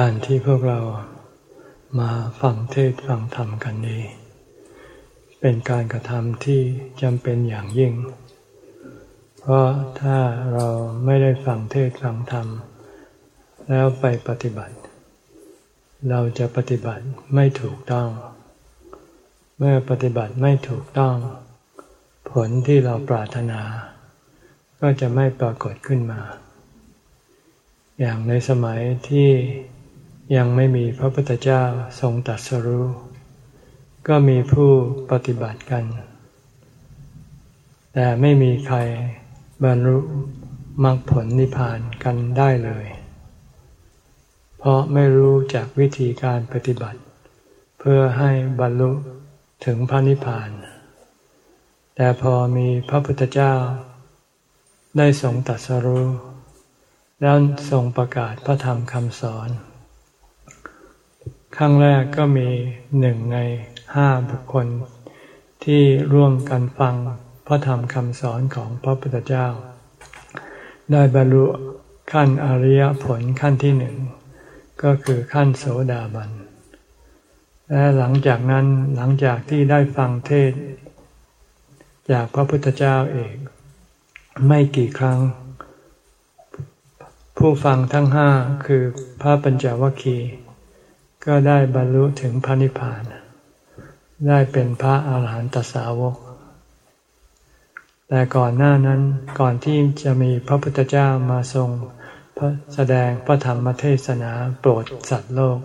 การที่พวกเรามาฟังเทศฟังธรรมกันนี้ เป็นการกระทำที่จำเป็นอย่างยิ่ง เพราะถ้าเราไม่ได้ฟังเทศฟังธรรม แล้วไปปฏิบัติ เราจะปฏิบัติไม่ถูกต้อง เมื่อปฏิบัติไม่ถูกต้อง ผลที่เราปรารถนา ก็จะไม่ปรากฏขึ้นมา อย่างในสมัยที่ ยังไม่มีพระพุทธเจ้าทรงตรัสรู้ ก็มีผู้ปฏิบัติกัน แต่ไม่มีใครบรรลุมรรคผลนิพพานกันได้เลย เพราะไม่รู้จากวิธีการปฏิบัติ เพื่อให้บรรลุถึงพระนิพพาน แต่พอมีพระพุทธเจ้า ได้ทรงตรัสรู้แล้วทรงประกาศพระธรรมคำสอน ครั้งแรกก็มีหนึ่งในห้าบุคคล ที่ร่วมกันฟังพระธรรมคำสอนของพระพุทธเจ้า ได้บรรลุขั้นอริยผลขั้นที่หนึ่ง ก็คือขั้นโสดาบัน และหลังจากนั้นหลังจากที่ได้ฟังเทศ จากพระพุทธเจ้าเองไม่กี่ครั้ง ผู้ฟังทั้งห้าคือพระปัญจวัคคีย์ ก็ได้บรรลุถึงพระนิพพาน ได้เป็นพระอาหารหันตสาวก แต่ก่อนหน้านั้นก่อนที่จะมีพระพุทธเจ้ามาทรงแสดงพระธรรมเทศนาโปรดสัตว์โลก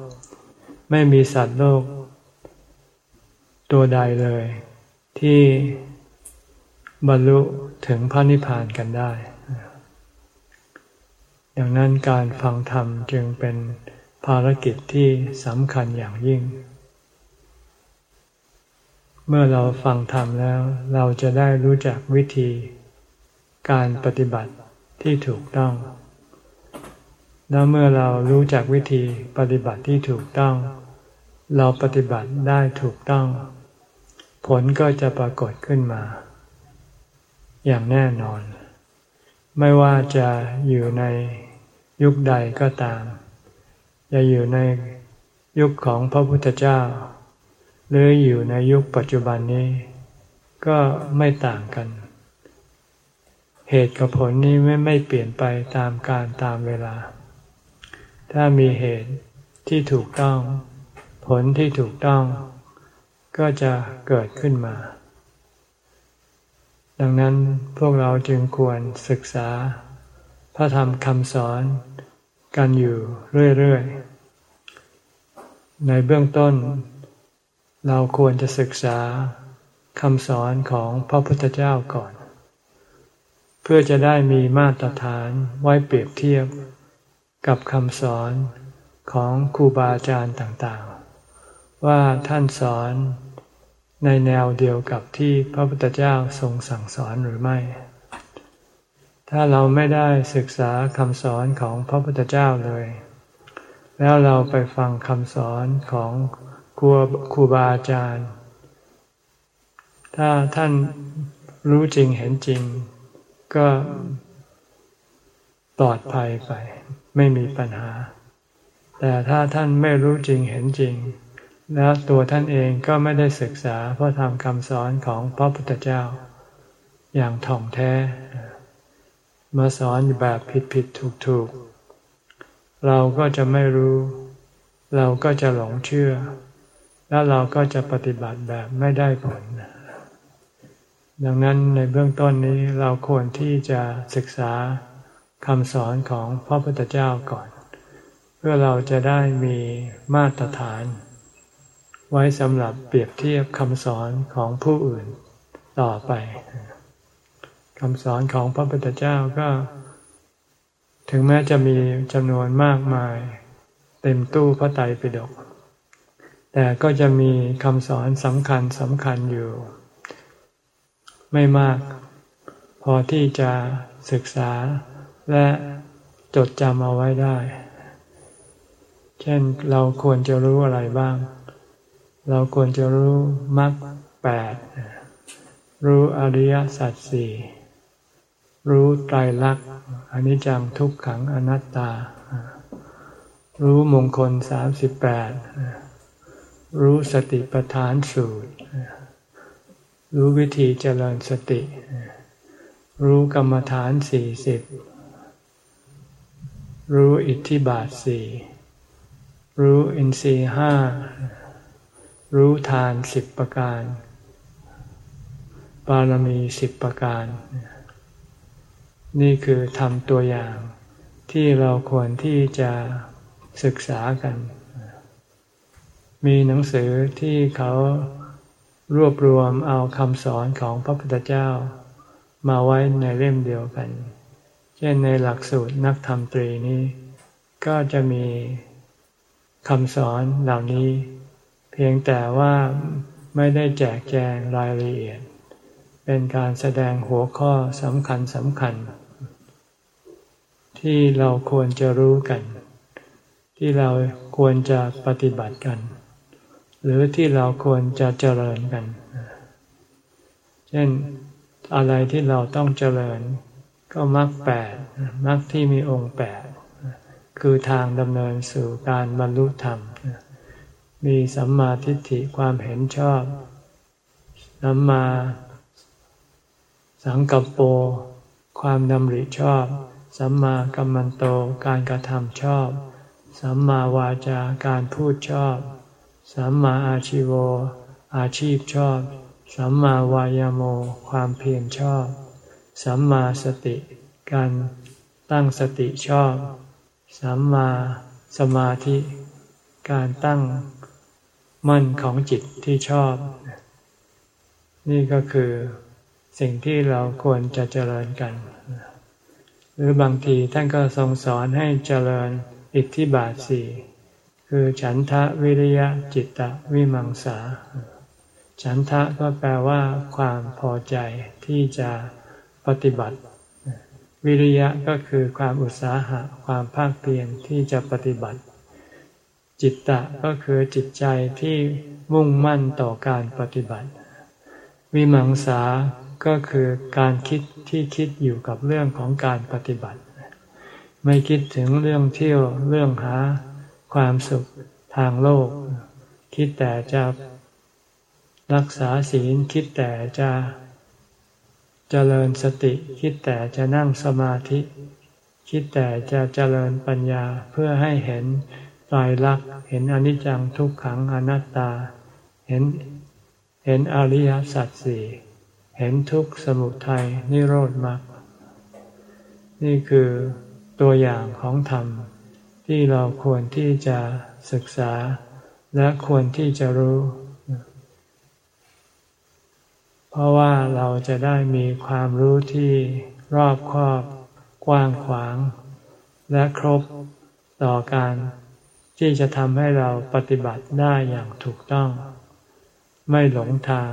ไม่มีสัตว์โลก ตัวใดเลย ที่บรรลุถึงพระนิพพานกันได้ ดังนั้นการฟังธรรมจึงเป็น ภารกิจที่สำคัญอย่างยิ่ง เมื่อเราฟังธรรมแล้ว เราจะได้รู้จักวิธี การปฏิบัติที่ถูกต้อง แล้วเมื่อเรารู้จักวิธีปฏิบัติที่ถูกต้อง เราปฏิบัติได้ถูกต้อง ผลก็จะปรากฏขึ้นมา อย่างแน่นอน ไม่ว่าจะอยู่ในยุคใดก็ตาม จะอยู่ในยุคของพระพุทธเจ้า หรืออยู่ในยุคปัจจุบันนี้ ก็ไม่ต่างกัน เหตุกับผลนี้ไม่ไม่เปลี่ยนไปตามการตามเวลา ถ้ามีเหตุที่ถูกต้อง ผลที่ถูกต้อง ก็จะเกิดขึ้นมา ดังนั้นพวกเราจึงควรศึกษาพระธรรมคำสอน กันอยู่เรื่อยๆ ในเบื้องต้น เราควรจะศึกษาคำสอนของพระพุทธเจ้าก่อน เพื่อจะได้มีมาตรฐานไว้เปรียบเทียบกับคำสอนของครูบาอาจารย์ต่างๆ ว่าท่านสอนในแนวเดียวกับที่พระพุทธเจ้าทรงสั่งสอนหรือไม่ ถ้าเราไม่ได้ศึกษาคำสอนของพระพุทธเจ้าเลย แล้วเราไปฟังคำสอนของครูครูบาอาจารย์ ถ้าท่านรู้จริงเห็นจริง ก็ปลอดภัยไป ไม่มีปัญหา แต่ถ้าท่านไม่รู้จริงเห็นจริง แล้วตัวท่านเองก็ไม่ได้ศึกษาพระธรรมคำสอนของพระพุทธเจ้า อย่างถ่องแท้ มาสอนแบบผิดผิดถูกถูกเราก็จะไม่รู้ เราก็จะหลงเชื่อ แล้วเราก็จะปฏิบัติแบบไม่ได้ผล ดังนั้นในเบื้องต้นนี้เราควรที่จะศึกษาคำสอนของพระพุทธเจ้าก่อน เพื่อเราจะได้มีมาตรฐาน ไว้สำหรับเปรียบเทียบคำสอนของผู้อื่นต่อไป คำสอนของพระพุทธเจ้าก็ ถึงแม้จะมีจำนวนมากมาย เต็มตู้พระไตรปิฎกแต่ก็จะมีคำสอนสำคัญสำคัญอยู่ ไม่มาก พอที่จะศึกษาและจดจำเอาไว้ได้ เช่นเราควรจะรู้อะไรบ้าง เราควรจะรู้มรรคแปดรู้อริยสัจสี่ รู้ไตรลักษณ์อนิจจังทุกขังอนัตตา รู้มงคลสามสิบแปดรู้สติปัฏฐานสูตร รู้วิธีเจริญสติ รู้กรรมฐานสี่สิบรู้อิทธิบาทสี่รู้อินทรีห้ารู้ทานสิบประการบารมีสิบประการ นี่คือทำตัวอย่างที่เราควรที่จะศึกษากัน มีหนังสือที่เขารวบรวมเอาคำสอนของพระพุทธเจ้า มาไว้ในเล่มเดียวกัน เช่นในหลักสูตรนักธรรมตรีนี้ ก็จะมีคำสอนเหล่านี้ เพียงแต่ว่าไม่ได้แจกแจงรายละเอียด เป็นการแสดงหัวข้อสำคัญสำคัญ ที่เราควรจะรู้กัน ที่เราควรจะปฏิบัติกัน หรือที่เราควรจะเจริญกัน เช่นอะไรที่เราต้องเจริญ ก็มรรคแปดมรรคที่มีองค์แปดคือทางดำเนินสู่การบรรลุธรรม มีสัมมาทิฏฐิความเห็นชอบสัมมาสังกัปโป ความดำริชอบ สัมมากัมมันโตการกระทำชอบ สัมมาวาจาการพูดชอบ สัมมาอาชิโว อาชีพชอบ สัมมาวายโม ความเพียรชอบ สัมมาสติ การตั้งสติชอบ สัมมาสมาธิ การตั้งมั่นของจิตที่ชอบ นี่ก็คือสิ่งที่เราควรจะเจริญกัน หรือบางทีท่านก็ทรงสอนให้เจริญอิทธิบาทสี่คือฉันทะวิริยะจิตตะวิมังสา ฉันทะก็แปลว่าความพอใจที่จะปฏิบัติ วิริยะก็คือความอุตสาหะความภาคเพียรที่จะปฏิบัติ จิตตะก็คือจิตใจที่มุ่งมั่นต่อการปฏิบัติ วิมังสา ก็คือการคิดที่คิดอยู่กับเรื่องของการปฏิบัติ ไม่คิดถึงเรื่องเที่ยวเรื่องหาความสุขทางโลก คิดแต่จะรักษาศีลคิดแต่จะเจริญสติคิดแต่จะนั่งสมาธิ คิดแต่จะเจริญปัญญาเพื่อให้เห็นตายรักเห็นอนิจจังทุกขังอนัตตา เห็นเห็นอริยสัจสี่ เห็นทุกสมุทัยนิโรธมรรคนี่คือตัวอย่างของธรรม ที่เราควรที่จะศึกษา และควรที่จะรู้ เพราะว่าเราจะได้มีความรู้ที่รอบครอบ กว้างขวาง และครบต่อการที่จะทำให้เราปฏิบัติได้อย่างถูกต้อง ไม่หลงทาง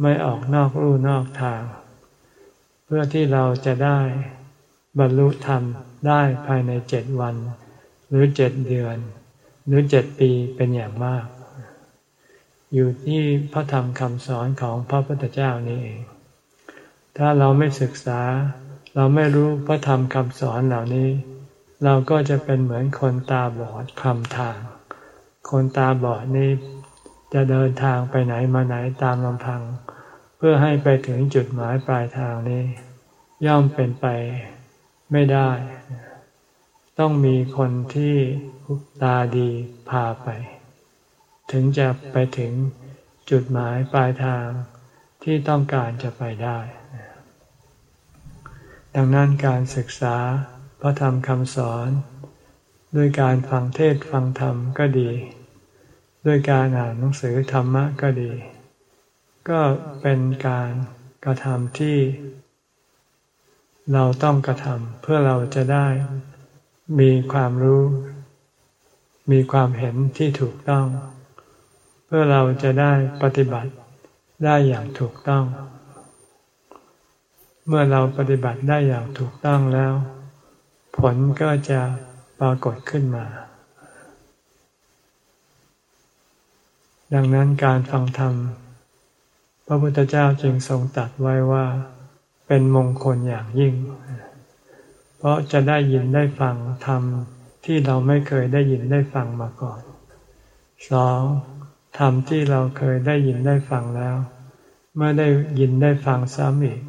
ไม่ออกนอกลู่นอกทาง เพื่อที่เราจะได้บรรลุธรรมได้ภายในเจ็ดวัน หรือเจ็ดเดือน หรือเจ็ดปีเป็นอย่างมาก อยู่ที่พระธรรมคำสอนของพระพุทธเจ้านี่เอง ถ้าเราไม่ศึกษา เราไม่รู้พระธรรมคำสอนเหล่านี้ เราก็จะเป็นเหมือนคนตาบอดคำทาง คนตาบอดนี่ จะเดินทางไปไหนมาไหนตามลำพัง เพื่อให้ไปถึงจุดหมายปลายทางนี้ ย่อมเป็นไปไม่ได้ ต้องมีคนที่ตาดีพาไป ถึงจะไปถึงจุดหมายปลายทางที่ต้องการจะไปได้ ดังนั้นการศึกษาพระธรรมคำสอน ด้วยการฟังเทศฟังธรรมก็ดี ด้วยการอ่านหนังสือธรรมะก็ดี ก็เป็นการกระทำที่ เราต้องกระทำเพื่อเราจะได้มีความรู้ มีความเห็นที่ถูกต้อง เพื่อเราจะได้ปฏิบัติได้อย่างถูกต้อง เมื่อเราปฏิบัติได้อย่างถูกต้องแล้ว ผลก็จะปรากฏขึ้นมา ดังนั้นการฟังธรรม พระพุทธเจ้าจึงทรงตัดไว้ว่า เป็นมงคลอย่างยิ่ง เพราะจะได้ยินได้ฟังธรรมที่เราไม่เคยได้ยินได้ฟังมาก่อนสองธรรมที่เราเคยได้ยินได้ฟังแล้ว เมื่อได้ยินได้ฟังซ้ำอีก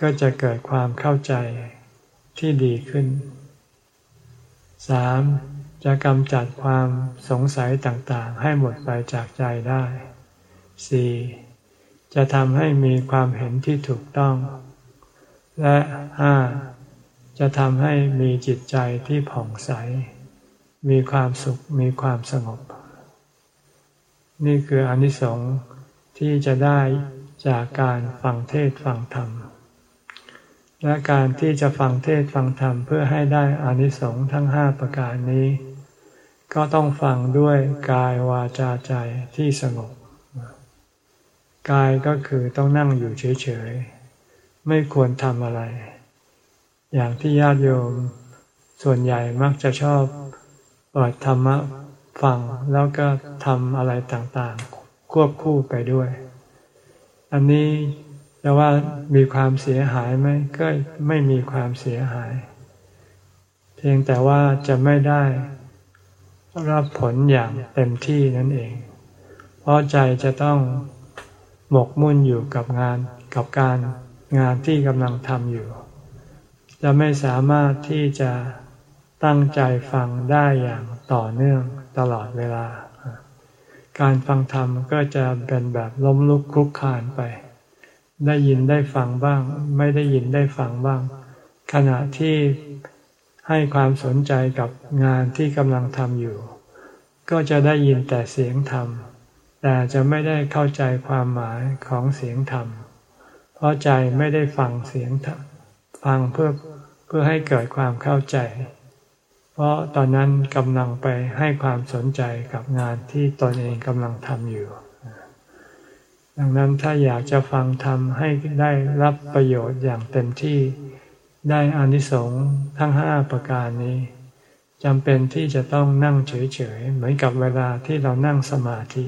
ก็จะเกิดความเข้าใจที่ดีขึ้นสาม จะกำจัดความสงสัยต่างๆ ให้หมดไปจากใจได้สี่จะทำให้มีความเห็นที่ถูกต้อง และห้าจะทำให้มีจิตใจที่ผ่องใส มีความสุข มีความสงบ นี่คืออนิสงส์ที่จะได้จากการฟังเทศฟังธรรม และการที่จะฟังเทศฟังธรรมเพื่อให้ได้อานิสงส์ทั้งห้าประการนี้ ก็ต้องฟังด้วยกายวาจาใจที่สงบกายก็คือต้องนั่งอยู่เฉยๆ ไม่ควรทำอะไร อย่างที่ญาติโยม ส่วนใหญ่มักจะชอบเปิดธรรมะฟังแล้วก็ทำอะไรต่างๆ ควบคู่ไปด้วย อันนี้ จะว่ามีความเสียหายไหมก็ไม่มีความเสียหาย เพียงแต่ว่าจะไม่ได้รับผลอย่างเต็มที่นั่นเอง เพราะใจจะต้องหมกมุ่นอยู่กับงานกับการงานที่กำลังทำอยู่ จะไม่สามารถที่จะตั้งใจฟังได้อย่างต่อเนื่องตลอดเวลา การฟังธรรมก็จะเป็นแบบล้มลุกคลุกคลานไป ได้ยินได้ฟังบ้าง ไม่ได้ยินได้ฟังบ้าง ขณะที่ให้ความสนใจกับงานที่กำลังทำอยู่ ก็จะได้ยินแต่เสียงธรรม แต่จะไม่ได้เข้าใจความหมายของเสียงธรรม เพราะใจไม่ได้ฟังเสียงธรรมฟังเพื่อเพื่อให้เกิดความเข้าใจ เพราะตอนนั้นกำลังไปให้ความสนใจกับงานที่ตนเองกำลังทำอยู่ ดังนั้นถ้าอยากจะฟังทำให้ได้รับประโยชน์อย่างเต็มที่ ได้อานิสงส์ทั้งห้าประการนี้จำเป็นที่จะต้องนั่งเฉยๆเหมือนกับเวลาที่เรานั่งสมาธิ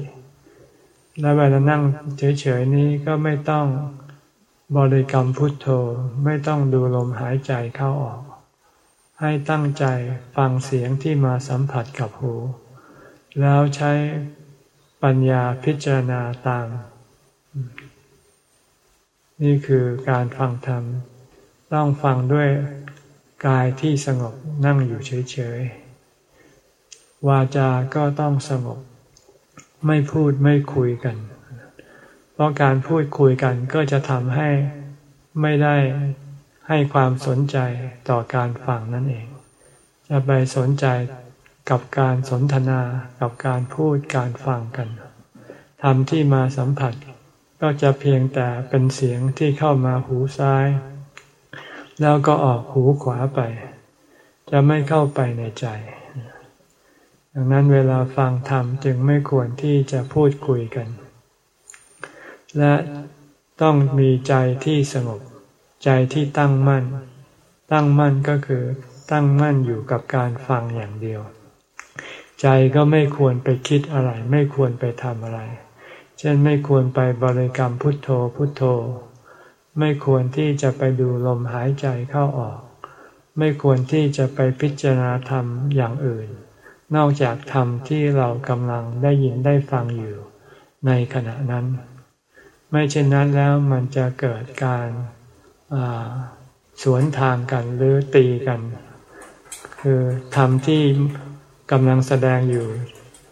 และเวลานั่งเฉยๆนี้ก็ไม่ต้องบริกรรมพุทโธไม่ต้องดูลมหายใจเข้าออก ให้ตั้งใจฟังเสียงที่มาสัมผัสกับหู แล้วใช้ปัญญาพิจารณาตาม นี่คือการฟังธรรม ต้องฟังด้วยกายที่สงบนั่งอยู่เฉย ๆ วาจาก็ต้องสงบ ไม่พูดไม่คุยกัน เพราะการพูดคุยกันก็จะทำให้ไม่ได้ให้ความสนใจต่อการฟังนั่นเอง จะไปสนใจกับการสนทนากับการพูดการฟังกันทำที่มาสัมผัส ก็จะเพียงแต่เป็นเสียงที่เข้ามาหูซ้าย แล้วก็ออกหูขวาไป จะไม่เข้าไปในใจ ดังนั้นเวลาฟังธรรมจึงไม่ควรที่จะพูดคุยกัน และต้องมีใจที่สงบ ใจที่ตั้งมั่น ตั้งมั่นก็คือตั้งมั่นอยู่กับการฟังอย่างเดียว ใจก็ไม่ควรไปคิดอะไร ไม่ควรไปทำอะไร เช่นไม่ควรไปบริกรรมพุทโธพุทโธ ไม่ควรที่จะไปดูลมหายใจเข้าออก ไม่ควรที่จะไปพิจารณาธรรมอย่างอื่น นอกจากธรรมที่เรากำลังได้ยินได้ฟังอยู่ ในขณะนั้น ไม่เช่นนั้นแล้วมันจะเกิดการสวนทางกันหรือตีกัน คือธรรมที่กำลังแสดงอยู่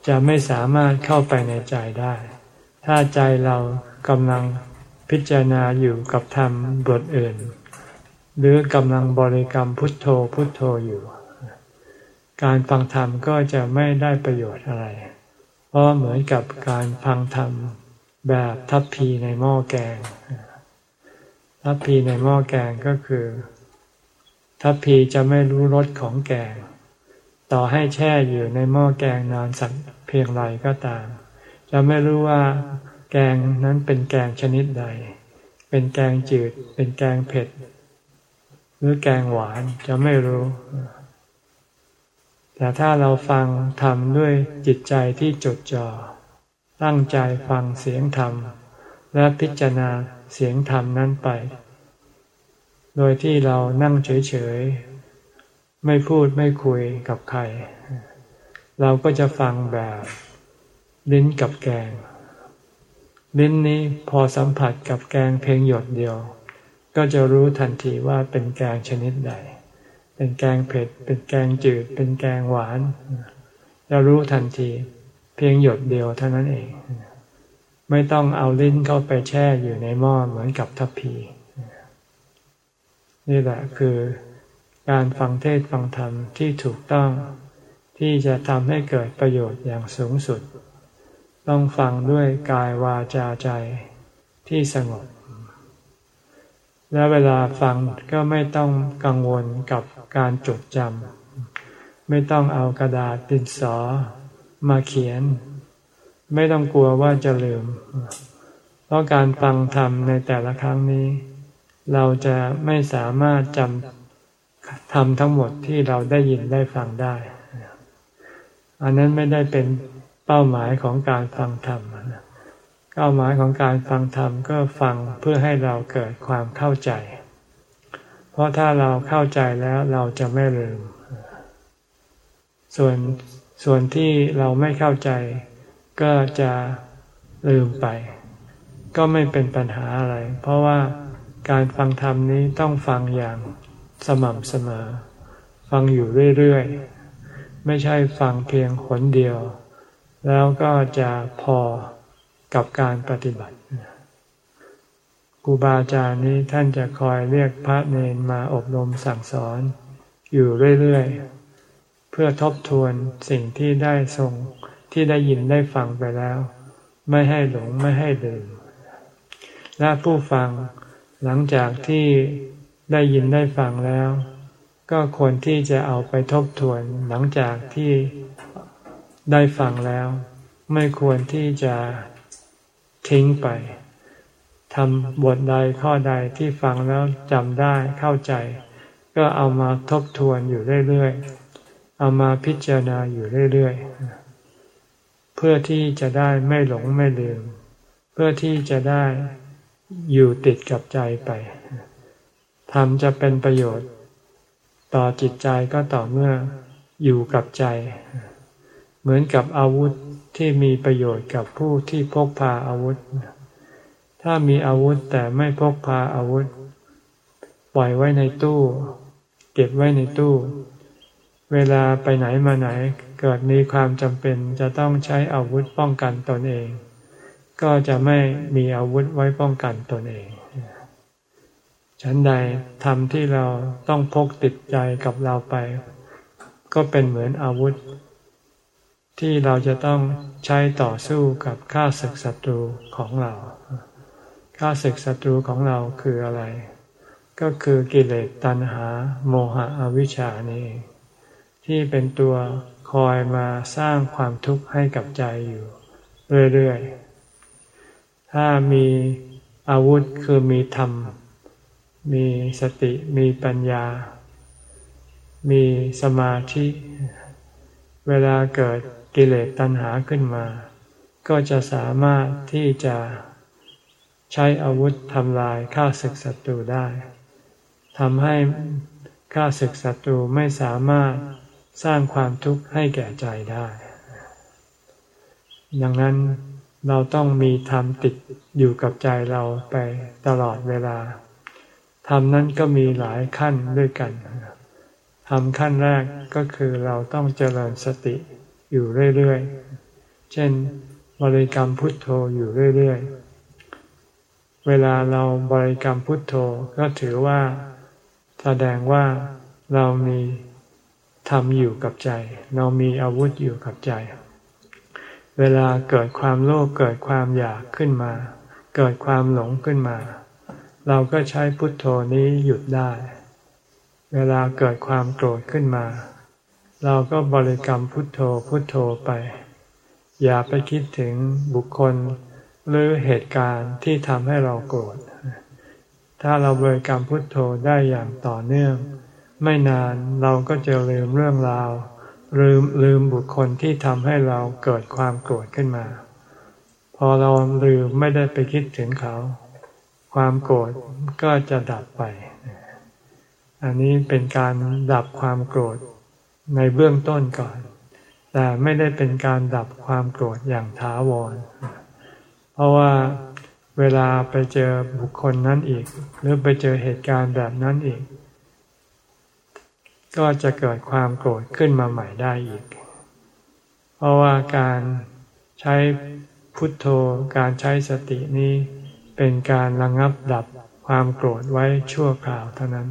จะไม่สามารถเข้าไปในใจได้ ถ้าใจเรากำลังพิจารณาอยู่กับธรรมบทอื่น หรือกำลังบริกรรมพุทโธพุทโธอยู่ การฟังธรรมก็จะไม่ได้ประโยชน์อะไร เพราะเหมือนกับการฟังธรรมแบบทัพพีในหม้อแกง ทัพพีในหม้อแกงก็คือ ทัพพีจะไม่รู้รสของแกง ต่อให้แช่อยู่ในหม้อแกงนานสักเพียงไรก็ตาม จะไม่รู้ว่าแกงนั้นเป็นแกงชนิดใด เป็นแกงจืด เป็นแกงเผ็ด หรือแกงหวานจะไม่รู้ แต่ถ้าเราฟังทำด้วยจิตใจที่จดจ่อ ตั้งใจฟังเสียงธรรม และพิจารณาเสียงธรรมนั้นไป โดยที่เรานั่งเฉยๆ ไม่พูดไม่คุยกับใคร เราก็จะฟังแบบ ลิ้นกับแกง ลิ้นนี้พอสัมผัสกับแกงเพียงหยดเดียว ก็จะรู้ทันทีว่าเป็นแกงชนิดใด เป็นแกงเผ็ด เป็นแกงจืด เป็นแกงหวาน จะรู้ทันทีเพียงหยดเดียวเท่านั้นเอง ไม่ต้องเอาลิ้นเข้าไปแช่อยู่ในหม้อเหมือนกับทัพพี นี่แหละคือการฟังเทศฟังธรรมที่ถูกต้องที่จะทำให้เกิดประโยชน์อย่างสูงสุด ต้องฟังด้วยกายวาจาใจที่สงบ และเวลาฟังก็ไม่ต้องกังวลกับการจดจำไม่ต้องเอากระดาษดินสอมาเขียน ไม่ต้องกลัวว่าจะลืม เพราะการฟังธรรมในแต่ละครั้งนี้ เราจะไม่สามารถจำทำทั้งหมดที่เราได้ยินได้ฟังได้ อันนั้นไม่ได้เป็น เป้าหมายของการฟังธรรมเป้าหมายของการฟังธรรมก็ฟังเพื่อให้เราเกิดความเข้าใจ เพราะถ้าเราเข้าใจแล้วเราจะไม่ลืม ส่วนส่วนที่เราไม่เข้าใจ ก็จะลืมไป ก็ไม่เป็นปัญหาอะไร เพราะว่าการฟังธรรมนี้ต้องฟังอย่างสม่ำเสมอ ฟังอยู่เรื่อยๆ ไม่ใช่ฟังเพียงขนเดียว แล้วก็จะพอกับการปฏิบัติครูบาอาจารย์นี้ท่านจะคอยเรียกพระเนนมาอบรมสั่งสอนอยู่เรื่อยๆ เพื่อทบทวนสิ่งที่ได้ทรงที่ได้ยินได้ฟังไปแล้ว ไม่ให้หลงไม่ให้ลืมและผู้ฟังหลังจากที่ได้ยินได้ฟังแล้ว ก็ควรที่จะเอาไปทบทวนหลังจากที่ ได้ฟังแล้ว ไม่ควรที่จะทิ้งไปทำบทใดข้อใดที่ฟังแล้วจำได้เข้าใจ ก็เอามาทบทวนอยู่เรื่อยๆ เอามาพิจารณาอยู่เรื่อยๆ เพื่อที่จะได้ไม่หลงไม่ลืม เพื่อที่จะได้อยู่ติดกับใจไปธรรมจะเป็นประโยชน์ ต่อจิตใจก็ต่อเมื่ออยู่กับใจ เหมือนกับอาวุธที่มีประโยชน์กับผู้ที่พกพาอาวุธ ถ้ามีอาวุธแต่ไม่พกพาอาวุธ ปล่อยไว้ในตู้ เก็บไว้ในตู้ เวลาไปไหนมาไหนเกิดมีความจำเป็นจะต้องใช้อาวุธป้องกันตนเอง ก็จะไม่มีอาวุธไว้ป้องกันตนเองฉันใดธรรมที่เราต้องพกติดใจกับเราไป ก็เป็นเหมือนอาวุธ ที่เราจะต้องใช้ต่อสู้กับข้าศึกศัตรูของเราข้าศึกศัตรูของเราคืออะไร ก็คือกิเลสตัณหา โมหะอวิชชานี่ ที่เป็นตัวคอยมาสร้างความทุกข์ให้กับใจอยู่ เรื่อยๆ ถ้ามีอาวุธคือมีธรรม มีสติมีปัญญา มีสมาธิ เวลาเกิด กิเลสตัณหาขึ้นมา ก็จะสามารถที่จะใช้อาวุธทำลายข้าศึกศัตรูได้ทำให้ข้าศึกศัตรูไม่สามารถสร้างความทุกข์ให้แก่ใจได้ ดังนั้นเราต้องมีธรรมติดอยู่กับใจเราไปตลอดเวลา ธรรมนั้นก็มีหลายขั้นด้วยกันทำขั้นแรกก็คือเราต้องเจริญสติ อยู่เรื่อยๆ เช่นบริกรรมพุทโธอยู่เรื่อยๆ เวลาเราบริกรรมพุทโธก็ถือว่าแสดงว่าเรามีทำอยู่กับใจ เรามีอาวุธอยู่กับใจ เวลาเกิดความโลภเกิดความอยากขึ้นมา เกิดความหลงขึ้นมา เราก็ใช้พุทโธนี้หยุดได้ เวลาเกิดความโกรธขึ้นมา เราก็บริกรรมพุทโธพุทโธไป อย่าไปคิดถึงบุคคลหรือเหตุการณ์ที่ทำให้เราโกรธ ถ้าเราบริกรรมพุทโธได้อย่างต่อเนื่อง ไม่นานเราก็จะลืมเรื่องราวลืมลืมบุคคลที่ทำให้เราเกิดความโกรธขึ้นมา พอเราลืมไม่ได้ไปคิดถึงเขา ความโกรธก็จะดับไป อันนี้เป็นการดับความโกรธ ในเบื้องต้นก่อน แต่ไม่ได้เป็นการดับความโกรธอย่างถาวร เพราะว่าเวลาไปเจอบุคคลนั้นอีก หรือไปเจอเหตุการณ์แบบนั้นอีก ก็จะเกิดความโกรธขึ้นมาใหม่ได้อีก เพราะว่าการใช้พุทโธการใช้สตินี้เป็นการระงับดับความโกรธไว้ชั่วคราวเท่านั้น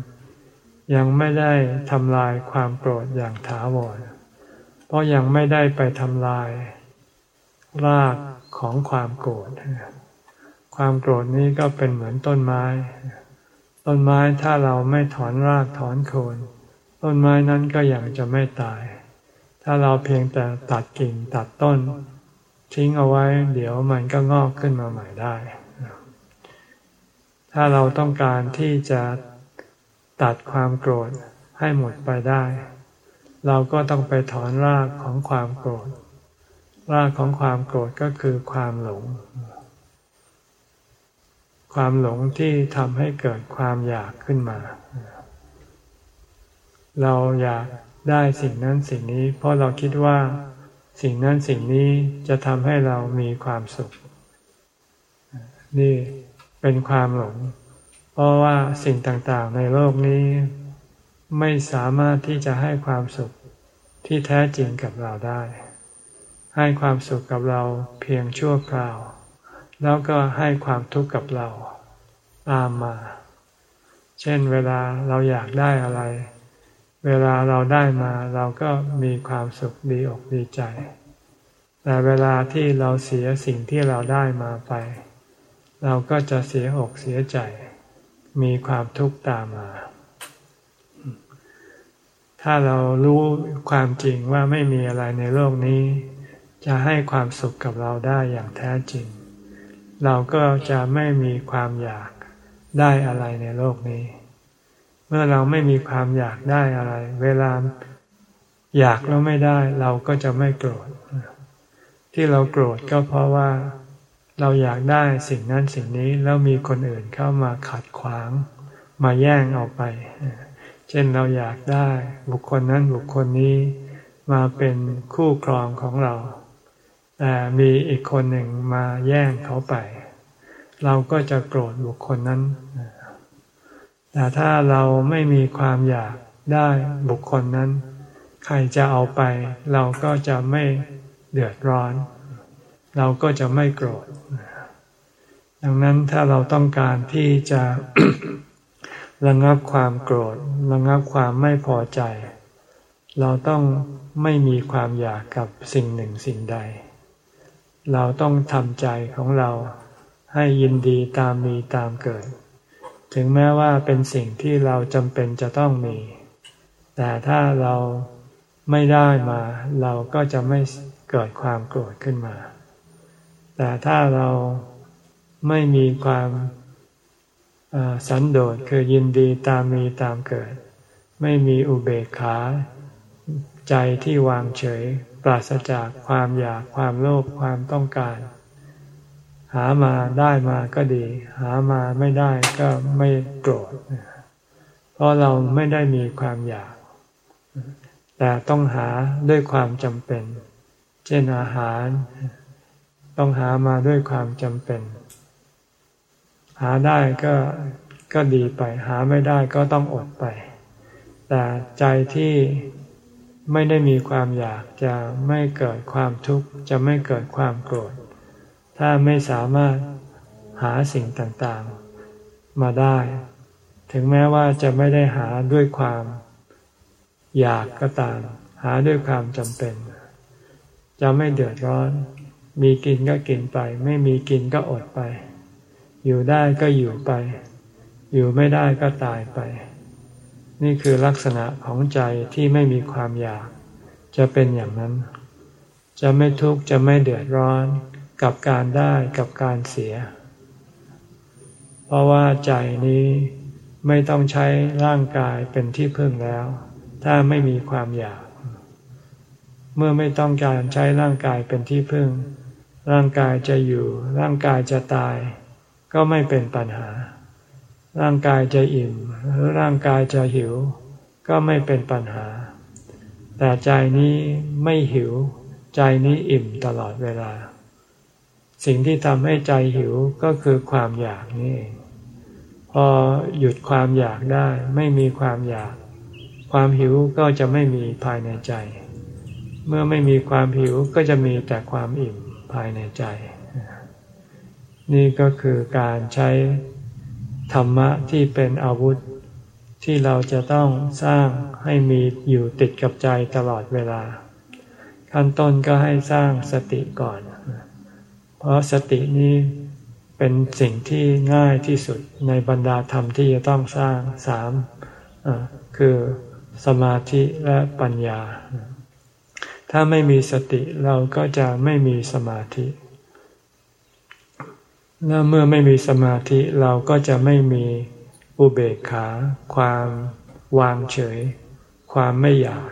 ยังไม่ได้ทำลายความโกรธอย่างถาวร เพราะยังไม่ได้ไปทำลายรากของความโกรธ ความโกรธนี้ก็เป็นเหมือนต้นไม้ ต้นไม้ถ้าเราไม่ถอนรากถอนโคน ต้นไม้นั้นก็ยังจะไม่ตาย ถ้าเราเพียงแต่ตัดกิ่งตัดต้น ทิ้งเอาไว้ เดี๋ยวมันก็งอกขึ้นมาใหม่ได้ ถ้าเราต้องการที่จะ ตัดความโกรธให้หมดไปได้ เราก็ต้องไปถอนรากของความโกรธ รากของความโกรธก็คือความหลง ความหลงที่ทำให้เกิดความอยากขึ้นมา เราอยากได้สิ่งนั้นสิ่งนี้ เพราะเราคิดว่าสิ่งนั้นสิ่งนี้จะทำให้เรามีความสุข นี่เป็นความหลง เพราะว่าสิ่งต่างๆในโลกนี้ ไม่สามารถที่จะให้ความสุขที่แท้จริงกับเราได้ ให้ความสุขกับเราเพียงชั่วคราว แล้วก็ให้ความทุกข์กับเราตามมา เช่นเวลาเราอยากได้อะไร เวลาเราได้มาเราก็มีความสุขดีอกดีใจ แต่เวลาที่เราเสียสิ่งที่เราได้มาไป เราก็จะเสียอกเสียใจ มีความทุกข์ตามมา ถ้าเรารู้ความจริงว่าไม่มีอะไรในโลกนี้ จะให้ความสุขกับเราได้อย่างแท้จริง เราก็จะไม่มีความอยากได้อะไรในโลกนี้ เมื่อเราไม่มีความอยากได้อะไร เวลาอยากแล้วไม่ได้ เราก็จะไม่โกรธ ที่เราโกรธก็เพราะว่า เราอยากได้สิ่งนั้นสิ่งนี้แล้วมีคนอื่นเข้ามาขัดขวาง มาแย่งเอาไป เช่นเราอยากได้บุคคลนั้นบุคคลนี้มาเป็นคู่ครองของเรา แต่มีอีกคนหนึ่งมาแย่งเขาไป เราก็จะโกรธบุคคลนั้น แต่ถ้าเราไม่มีความอยากได้บุคคลนั้น ใครจะเอาไป เราก็จะไม่เดือดร้อน เราก็จะไม่โกรธ ดังนั้นถ้าเราต้องการที่จะระงับความโกรธระงับความไม่พอใจ เราต้องไม่มีความอยากกับสิ่งหนึ่งสิ่งใด เราต้องทำใจของเราให้ยินดีตามมีตามเกิด ถึงแม้ว่าเป็นสิ่งที่เราจำเป็นจะต้องมี แต่ถ้าเราไม่ได้มา เราก็จะไม่เกิดความโกรธขึ้นมา แต่ถ้าเราไม่มีความสันโดษคือยินดีตามมีตามเกิด ไม่มีอุเบกขา ใจที่วางเฉย ปราศจากความอยากความโลภความต้องการ หามาได้มาก็ดี หามาไม่ได้ก็ไม่โกรธเพราะเราไม่ได้มีความอยาก แต่ต้องหาด้วยความจำเป็น เช่นอาหาร ต้องหามาด้วยความจำเป็น หาได้ก็ก็ดีไป หาไม่ได้ก็ต้องอดไป แต่ใจที่ไม่ได้มีความอยากจะไม่เกิดความทุกข์จะไม่เกิดความโกรธ ถ้าไม่สามารถหาสิ่งต่างๆ มาได้ ถึงแม้ว่าจะไม่ได้หาด้วยความอยากก็ตาม หาด้วยความจำเป็น จะไม่เดือดร้อน มีกินก็กินไป ไม่มีกินก็อดไป อยู่ได้ก็อยู่ไป อยู่ไม่ได้ก็ตายไป นี่คือลักษณะของใจที่ไม่มีความอยาก จะเป็นอย่างนั้น จะไม่ทุกข์จะไม่เดือดร้อนกับการได้กับการเสีย เพราะว่าใจนี้ไม่ต้องใช้ร่างกายเป็นที่พึ่งแล้ว ถ้าไม่มีความอยาก เมื่อไม่ต้องการใช้ร่างกายเป็นที่พึ่ง ร่างกายจะอยู่ ร่างกายจะตาย ก็ไม่เป็นปัญหา ร่างกายจะอิ่มหรือร่างกายจะหิว ก็ไม่เป็นปัญหา แต่ใจนี้ไม่หิว ใจนี้อิ่มตลอดเวลา สิ่งที่ทำให้ใจหิวก็คือความอยากนี่เองพอหยุดความอยากได้ ไม่มีความอยาก ความหิวก็จะไม่มีภายในใจ เมื่อไม่มีความหิวก็จะมีแต่ความอิ่ม ภายในใจ นี่ก็คือการใช้ธรรมะที่เป็นอาวุธที่เราจะต้องสร้างให้มีอยู่ติดกับใจตลอดเวลา ขั้นต้นก็ให้สร้างสติก่อน เพราะสตินี้เป็นสิ่งที่ง่ายที่สุดในบรรดาธรรมที่จะต้องสร้างสามคือสมาธิและปัญญา ถ้าไม่มีสติเราก็จะไม่มีสมาธิและเมื่อไม่มีสมาธิเราก็จะไม่มีอุเบกขา ความวางเฉย ความไม่อยาก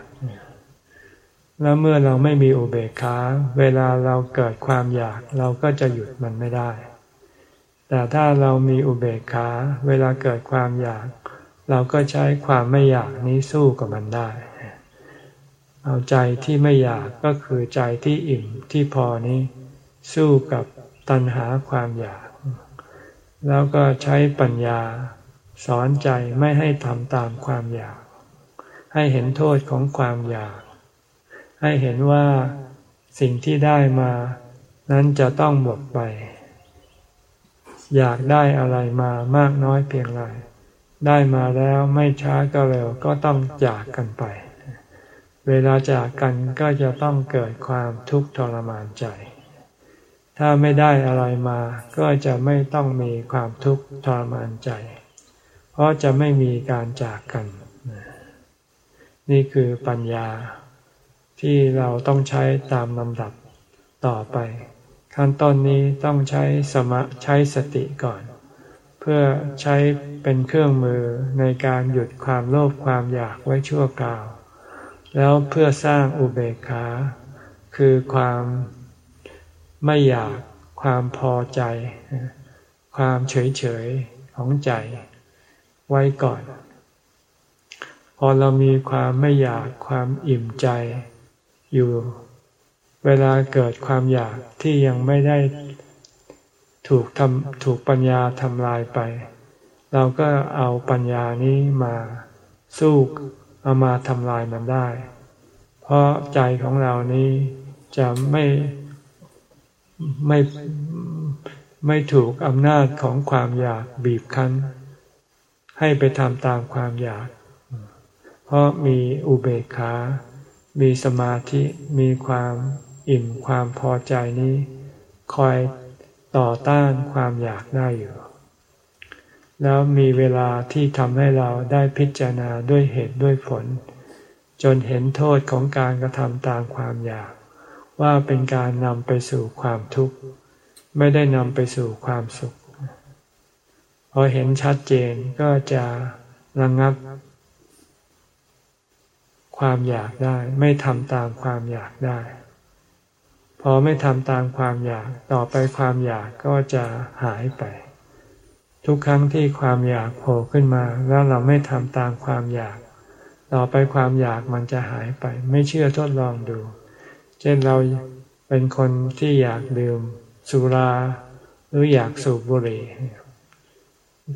แล้วเมื่อเราไม่มีอุเบกขา เวลาเราเกิดความอยากเราก็จะหยุดมันไม่ได้ แต่ถ้าเรามีอุเบกขา เวลาเกิดความอยาก เราก็ใช้ความไม่อยากนี้สู้กับมันได้ เอาใจที่ไม่อยากก็คือใจที่อิ่มที่พอนี้ สู้กับตัณหาความอยาก แล้วก็ใช้ปัญญา สอนใจไม่ให้ทำตามความอยาก ให้เห็นโทษของความอยาก ให้เห็นว่าสิ่งที่ได้มา นั้นจะต้องหมดไป อยากได้อะไรมามากน้อยเพียงไรได้มาแล้วไม่ช้าก็เร็วก็ต้องจากกันไป เวลาจากกันก็จะต้องเกิดความทุกข์ทรมานใจ ถ้าไม่ได้อะไรมาก็จะไม่ต้องมีความทุกข์ทรมานใจ เพราะจะไม่มีการจากกัน นี่คือปัญญาที่เราต้องใช้ตามลำดับต่อไป ขั้นต้นนี้ต้องใช้สมะใช้สติก่อน เพื่อใช้เป็นเครื่องมือในการหยุดความโลภความอยากไว้ชั่วคราว แล้วเพื่อสร้างอุเบกขา คือความไม่อยากความพอใจ ความเฉยเฉยของใจไว้ก่อน พอเรามีความไม่อยากความอิ่มใจอยู่ เวลาเกิดความอยากที่ยังไม่ได้ถูกทำถูกปัญญาทำลายไป เราก็เอาปัญญานี้มาสู้ เอามาทำลายมันได้ เพราะใจของเรานี้จะไม่ไม่ไม่ถูกอำนาจของความอยากบีบคั้น ให้ไปทำตามความอยาก เพราะมีอุเบกขา มีสมาธิมีความอิ่มความพอใจนี้ คอยต่อต้านความอยากได้อยู่ แล้วมีเวลาที่ทำให้เราได้พิจารณาด้วยเหตุด้วยผล จนเห็นโทษของการกระทำตามความอยาก ว่าเป็นการนำไปสู่ความทุกข์ ไม่ได้นำไปสู่ความสุข พอเห็นชัดเจนก็จะระงงับ ความอยากได้ ไม่ทำตามความอยากได้ พอไม่ทำตามความอยากต่อไปความอยากก็จะหายไป ทุกครั้งที่ความอยากโผล่ขึ้นมา แล้วเราไม่ทำตามความอยาก ต่อไปความอยากมันจะหายไป ไม่เชื่อทดลองดู เช่นเราเป็นคนที่อยากดื่มสุรา หรืออยากสูบบุหรี่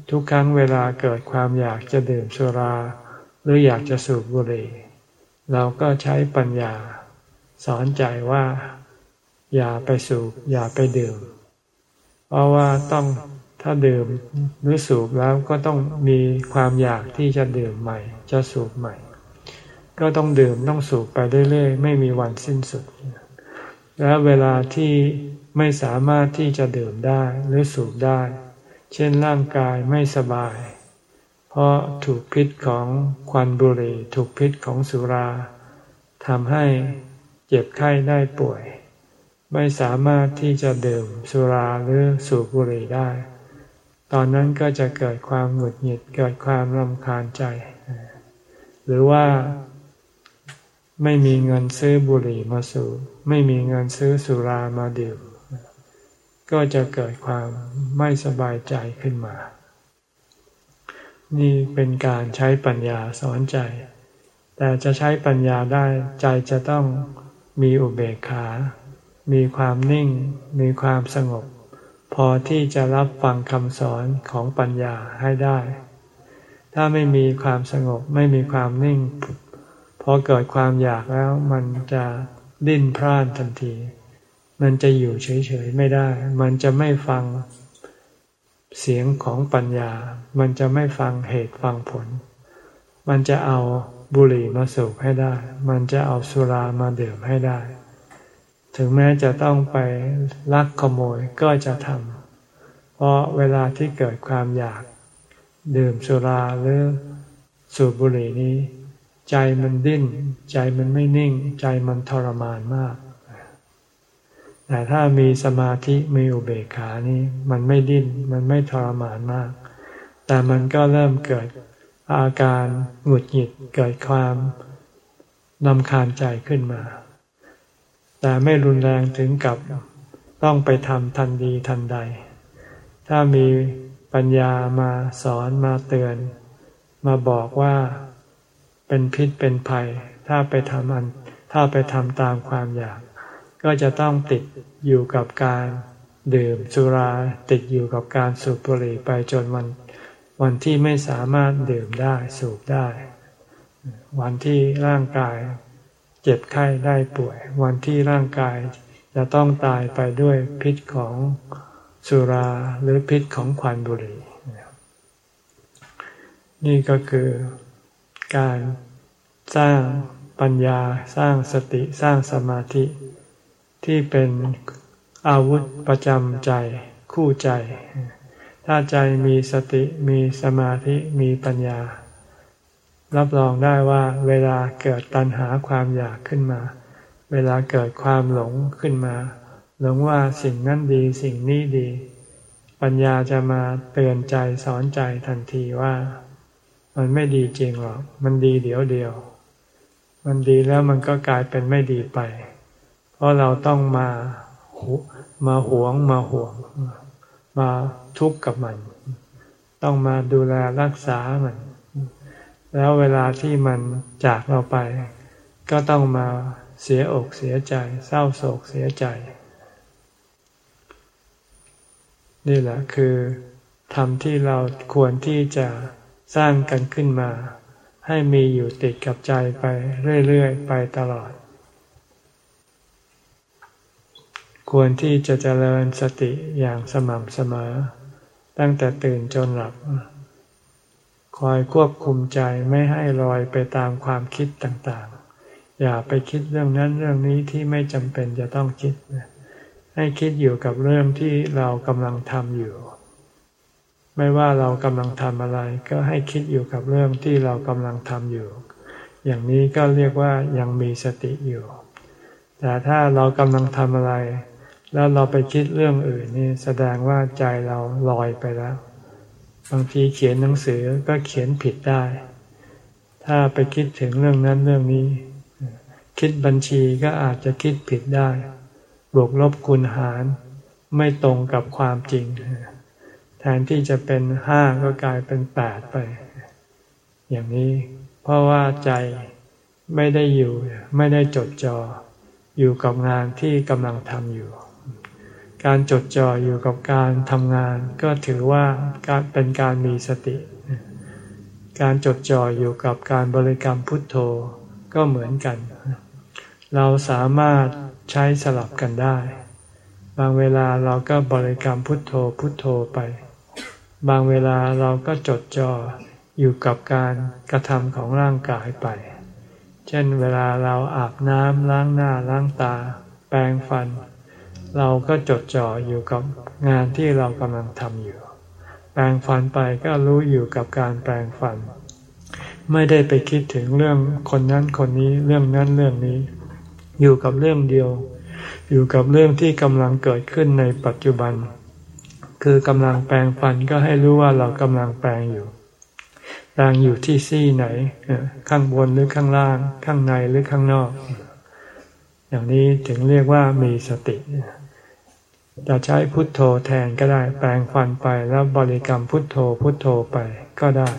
ทุกครั้งเวลาเกิดความอยากจะดื่มสุรา หรืออยากจะสูบบุหรี่ เราก็ใช้ปัญญา สอนใจว่า อย่าไปสูบอย่าไปดื่ม เพราะว่าต้อง ถ้าดื่มหรือสูบแล้วก็ต้องมีความอยากที่จะดื่มใหม่ จะสูบใหม่ ก็ต้องดื่มต้องสูบไปเรื่อยๆไม่มีวันสิ้นสุด และเวลาที่ไม่สามารถที่จะดื่มได้หรือสูบได้ เช่นร่างกายไม่สบาย เพราะถูกพิษของควันบุหรี่ถูกพิษของสุราทำให้เจ็บไข้ได้ป่วย ไม่สามารถที่จะดื่มสุราหรือสูบบุหรี่ได้ ตอนนั้นก็จะเกิดความหงุดหงิดเกิดความรำคาญใจ หรือว่าไม่มีเงินซื้อบุหรี่มาสูบไม่มีเงินซื้อสุรามาดื่มก็จะเกิดความไม่สบายใจขึ้นมา นี่เป็นการใช้ปัญญาสอนใจ แต่จะใช้ปัญญาได้ใจจะต้องมีอุเบกขา มีความนิ่ง มีความสงบ พอที่จะรับฟังคำสอนของปัญญาให้ได้ ถ้าไม่มีความสงบไม่มีความนิ่ง พอเกิดความอยากแล้วมันจะดิ้นพร่านทันที มันจะอยู่เฉยๆไม่ได้ มันจะไม่ฟังเสียงของปัญญา มันจะไม่ฟังเหตุฟังผล มันจะเอาบุหรี่มาสูบให้ได้ มันจะเอาสุรามาดื่มให้ได้ ถึงแม้จะต้องไปลักขโมยก็จะทำ เพราะเวลาที่เกิดความอยาก ดื่มสุราหรือสูบบุหรี่นี้ ใจมันดิ้น ใจมันไม่นิ่ง ใจมันทรมานมาก แต่ถ้ามีสมาธิมีอุเบกขานี้มันไม่ดิ้น มันไม่ทรมานมาก แต่มันก็เริ่มเกิดอาการหงุดหงิดเกิดความนำคาญใจขึ้นมา แต่ไม่รุนแรงถึงกับต้องไปทำทันดีทันใด ถ้ามีปัญญามาสอนมาเตือน มาบอกว่าเป็นพิษเป็นภัย ถ้าไปทำอันถ้าไปทำตามความอยาก ก็จะต้องติดอยู่กับการดื่มสุราติดอยู่กับการสูบบุหรี่ไปจนวัน วันที่ไม่สามารถดื่มได้สูบได้ วันที่ร่างกาย เจ็บไข้ได้ป่วย วันที่ร่างกายจะต้องตายไปด้วยพิษของสุราหรือพิษของควันบุหรี่ นี่ก็คือการสร้างปัญญาสร้างสติสร้างสมาธิ ที่เป็นอาวุธประจำใจคู่ใจ ถ้าใจมีสติมีสมาธิมีปัญญา รับรองได้ว่าเวลาเกิดตัณหาความอยากขึ้นมา เวลาเกิดความหลงขึ้นมา หลงว่าสิ่งนั้นดีสิ่งนี้ดี ปัญญาจะมาเตือนใจสอนใจทันทีว่า มันไม่ดีจริงหรอก มันดีเดี๋ยวเดียว มันดีแล้วมันก็กลายเป็นไม่ดีไป เพราะเราต้องมามาหวงมาห่วง มาทุกข์กับมัน ต้องมาดูแลรักษามัน แล้วเวลาที่มันจากเราไป ก็ต้องมาเสียอกเสียใจ เศร้าโศกเสียใจ นี่แหละคือธรรมที่เราควรที่จะสร้างกันขึ้นมา ให้มีอยู่ติดกับใจไปเรื่อยๆ ไปตลอด ควรที่จะเจริญสติอย่างสม่ำเสมอ ตั้งแต่ตื่นจนหลับ คอยควบคุมใจไม่ให้ลอยไปตามความคิดต่างๆ อย่าไปคิดเรื่องนั้นเรื่องนี้ที่ไม่จำเป็นจะต้องคิด ให้คิดอยู่กับเรื่องที่เรากำลังทำอยู่ ไม่ว่าเรากำลังทำอะไร ก็ให้คิดอยู่กับเรื่องที่เรากำลังทำอยู่ อย่างนี้ก็เรียกว่ายังมีสติอยู่ แต่ถ้าเรากำลังทำอะไร แล้วเราไปคิดเรื่องอื่นนี่แสดงว่าใจเราลอยไปแล้ว บางทีเขียนหนังสือก็เขียนผิดได้ ถ้าไปคิดถึงเรื่องนั้นเรื่องนี้ คิดบัญชีก็อาจจะคิดผิดได้ บวกลบคูณหารไม่ตรงกับความจริง แทนที่จะเป็นห้าก็กลายเป็นแปดไป อย่างนี้เพราะว่าใจไม่ได้อยู่ไม่ได้จดจอ่ออยู่กับงานที่กำลังทำอยู่ การจดจ่ออยู่กับการทำงาน ก็ถือว่าการเป็นการมีสติ การจดจ่ออยู่กับการบริกรรมพุทโธก็เหมือนกัน เราสามารถใช้สลับกันได้ บางเวลาเราก็บริกรรมพุทโธพุทโธไป บางเวลาเราก็จดจ่ออยู่กับการกระทำของร่างกายไป เช่นเวลาเราอาบน้ำล้างหน้าล้างตา แปรงฟัน เราก็จดจ่ออยู่กับงานที่เรากำลังทำอยู่ แปลงฟันไปก็รู้อยู่กับการแปลงฟัน ไม่ได้ไปคิดถึงเรื่องคนนั้นคนนี้เรื่องนั้นเรื่องนี้ อยู่กับเรื่องเดียว อยู่กับเรื่องที่กำลังเกิดขึ้นในปัจจุบัน คือกำลังแปลงฟันก็ให้รู้ว่าเรากำลังแปลงอยู่แปลงอยู่ที่ซี่ไหน ข้างบนหรือข้างล่าง ข้างในหรือข้างนอก อย่างนี้ถึงเรียกว่ามีสติ จะใช้พุทโธแทนก็ได้ แปลงฟันไปแล้วบริกรรมพุทโธพุทโธไปก็ได้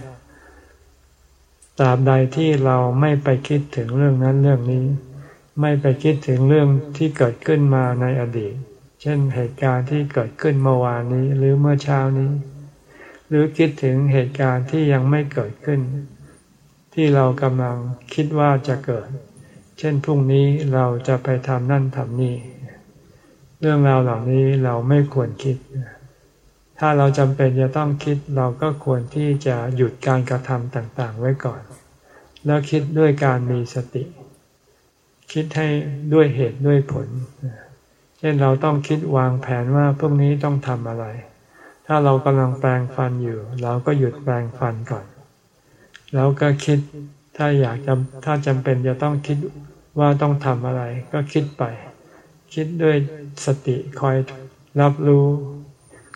ตราบใดที่เราไม่ไปคิดถึงเรื่องนั้นเรื่องนี้ ไม่ไปคิดถึงเรื่องที่เกิดขึ้นมาในอดีต เช่นเหตุการณ์ที่เกิดขึ้นเมื่อวานนี้หรือเมื่อเช้านี้ หรือคิดถึงเหตุการณ์ที่ยังไม่เกิดขึ้น ที่เรากำลังคิดว่าจะเกิด เช่นพรุ่งนี้เราจะไปทำนั่นทำนี่ เรื่องราวเหล่านี้เราไม่ควรคิด ถ้าเราจำเป็นจะต้องคิดเราก็ควรที่จะหยุดการกระทำต่างๆ ไว้ก่อน แล้วคิดด้วยการมีสติ คิดให้ด้วยเหตุด้วยผล เช่นเราต้องคิดวางแผนว่าพรุ่งนี้ต้องทำอะไร ถ้าเรากำลังแปลงฟันอยู่ เราก็หยุดแปลงฟันก่อน แล้วก็คิดถ้าอยากจะถ้าจำเป็นจะต้องคิดว่าต้องทำอะไร ก็คิดไป คิดด้วยสติคอยรับรู้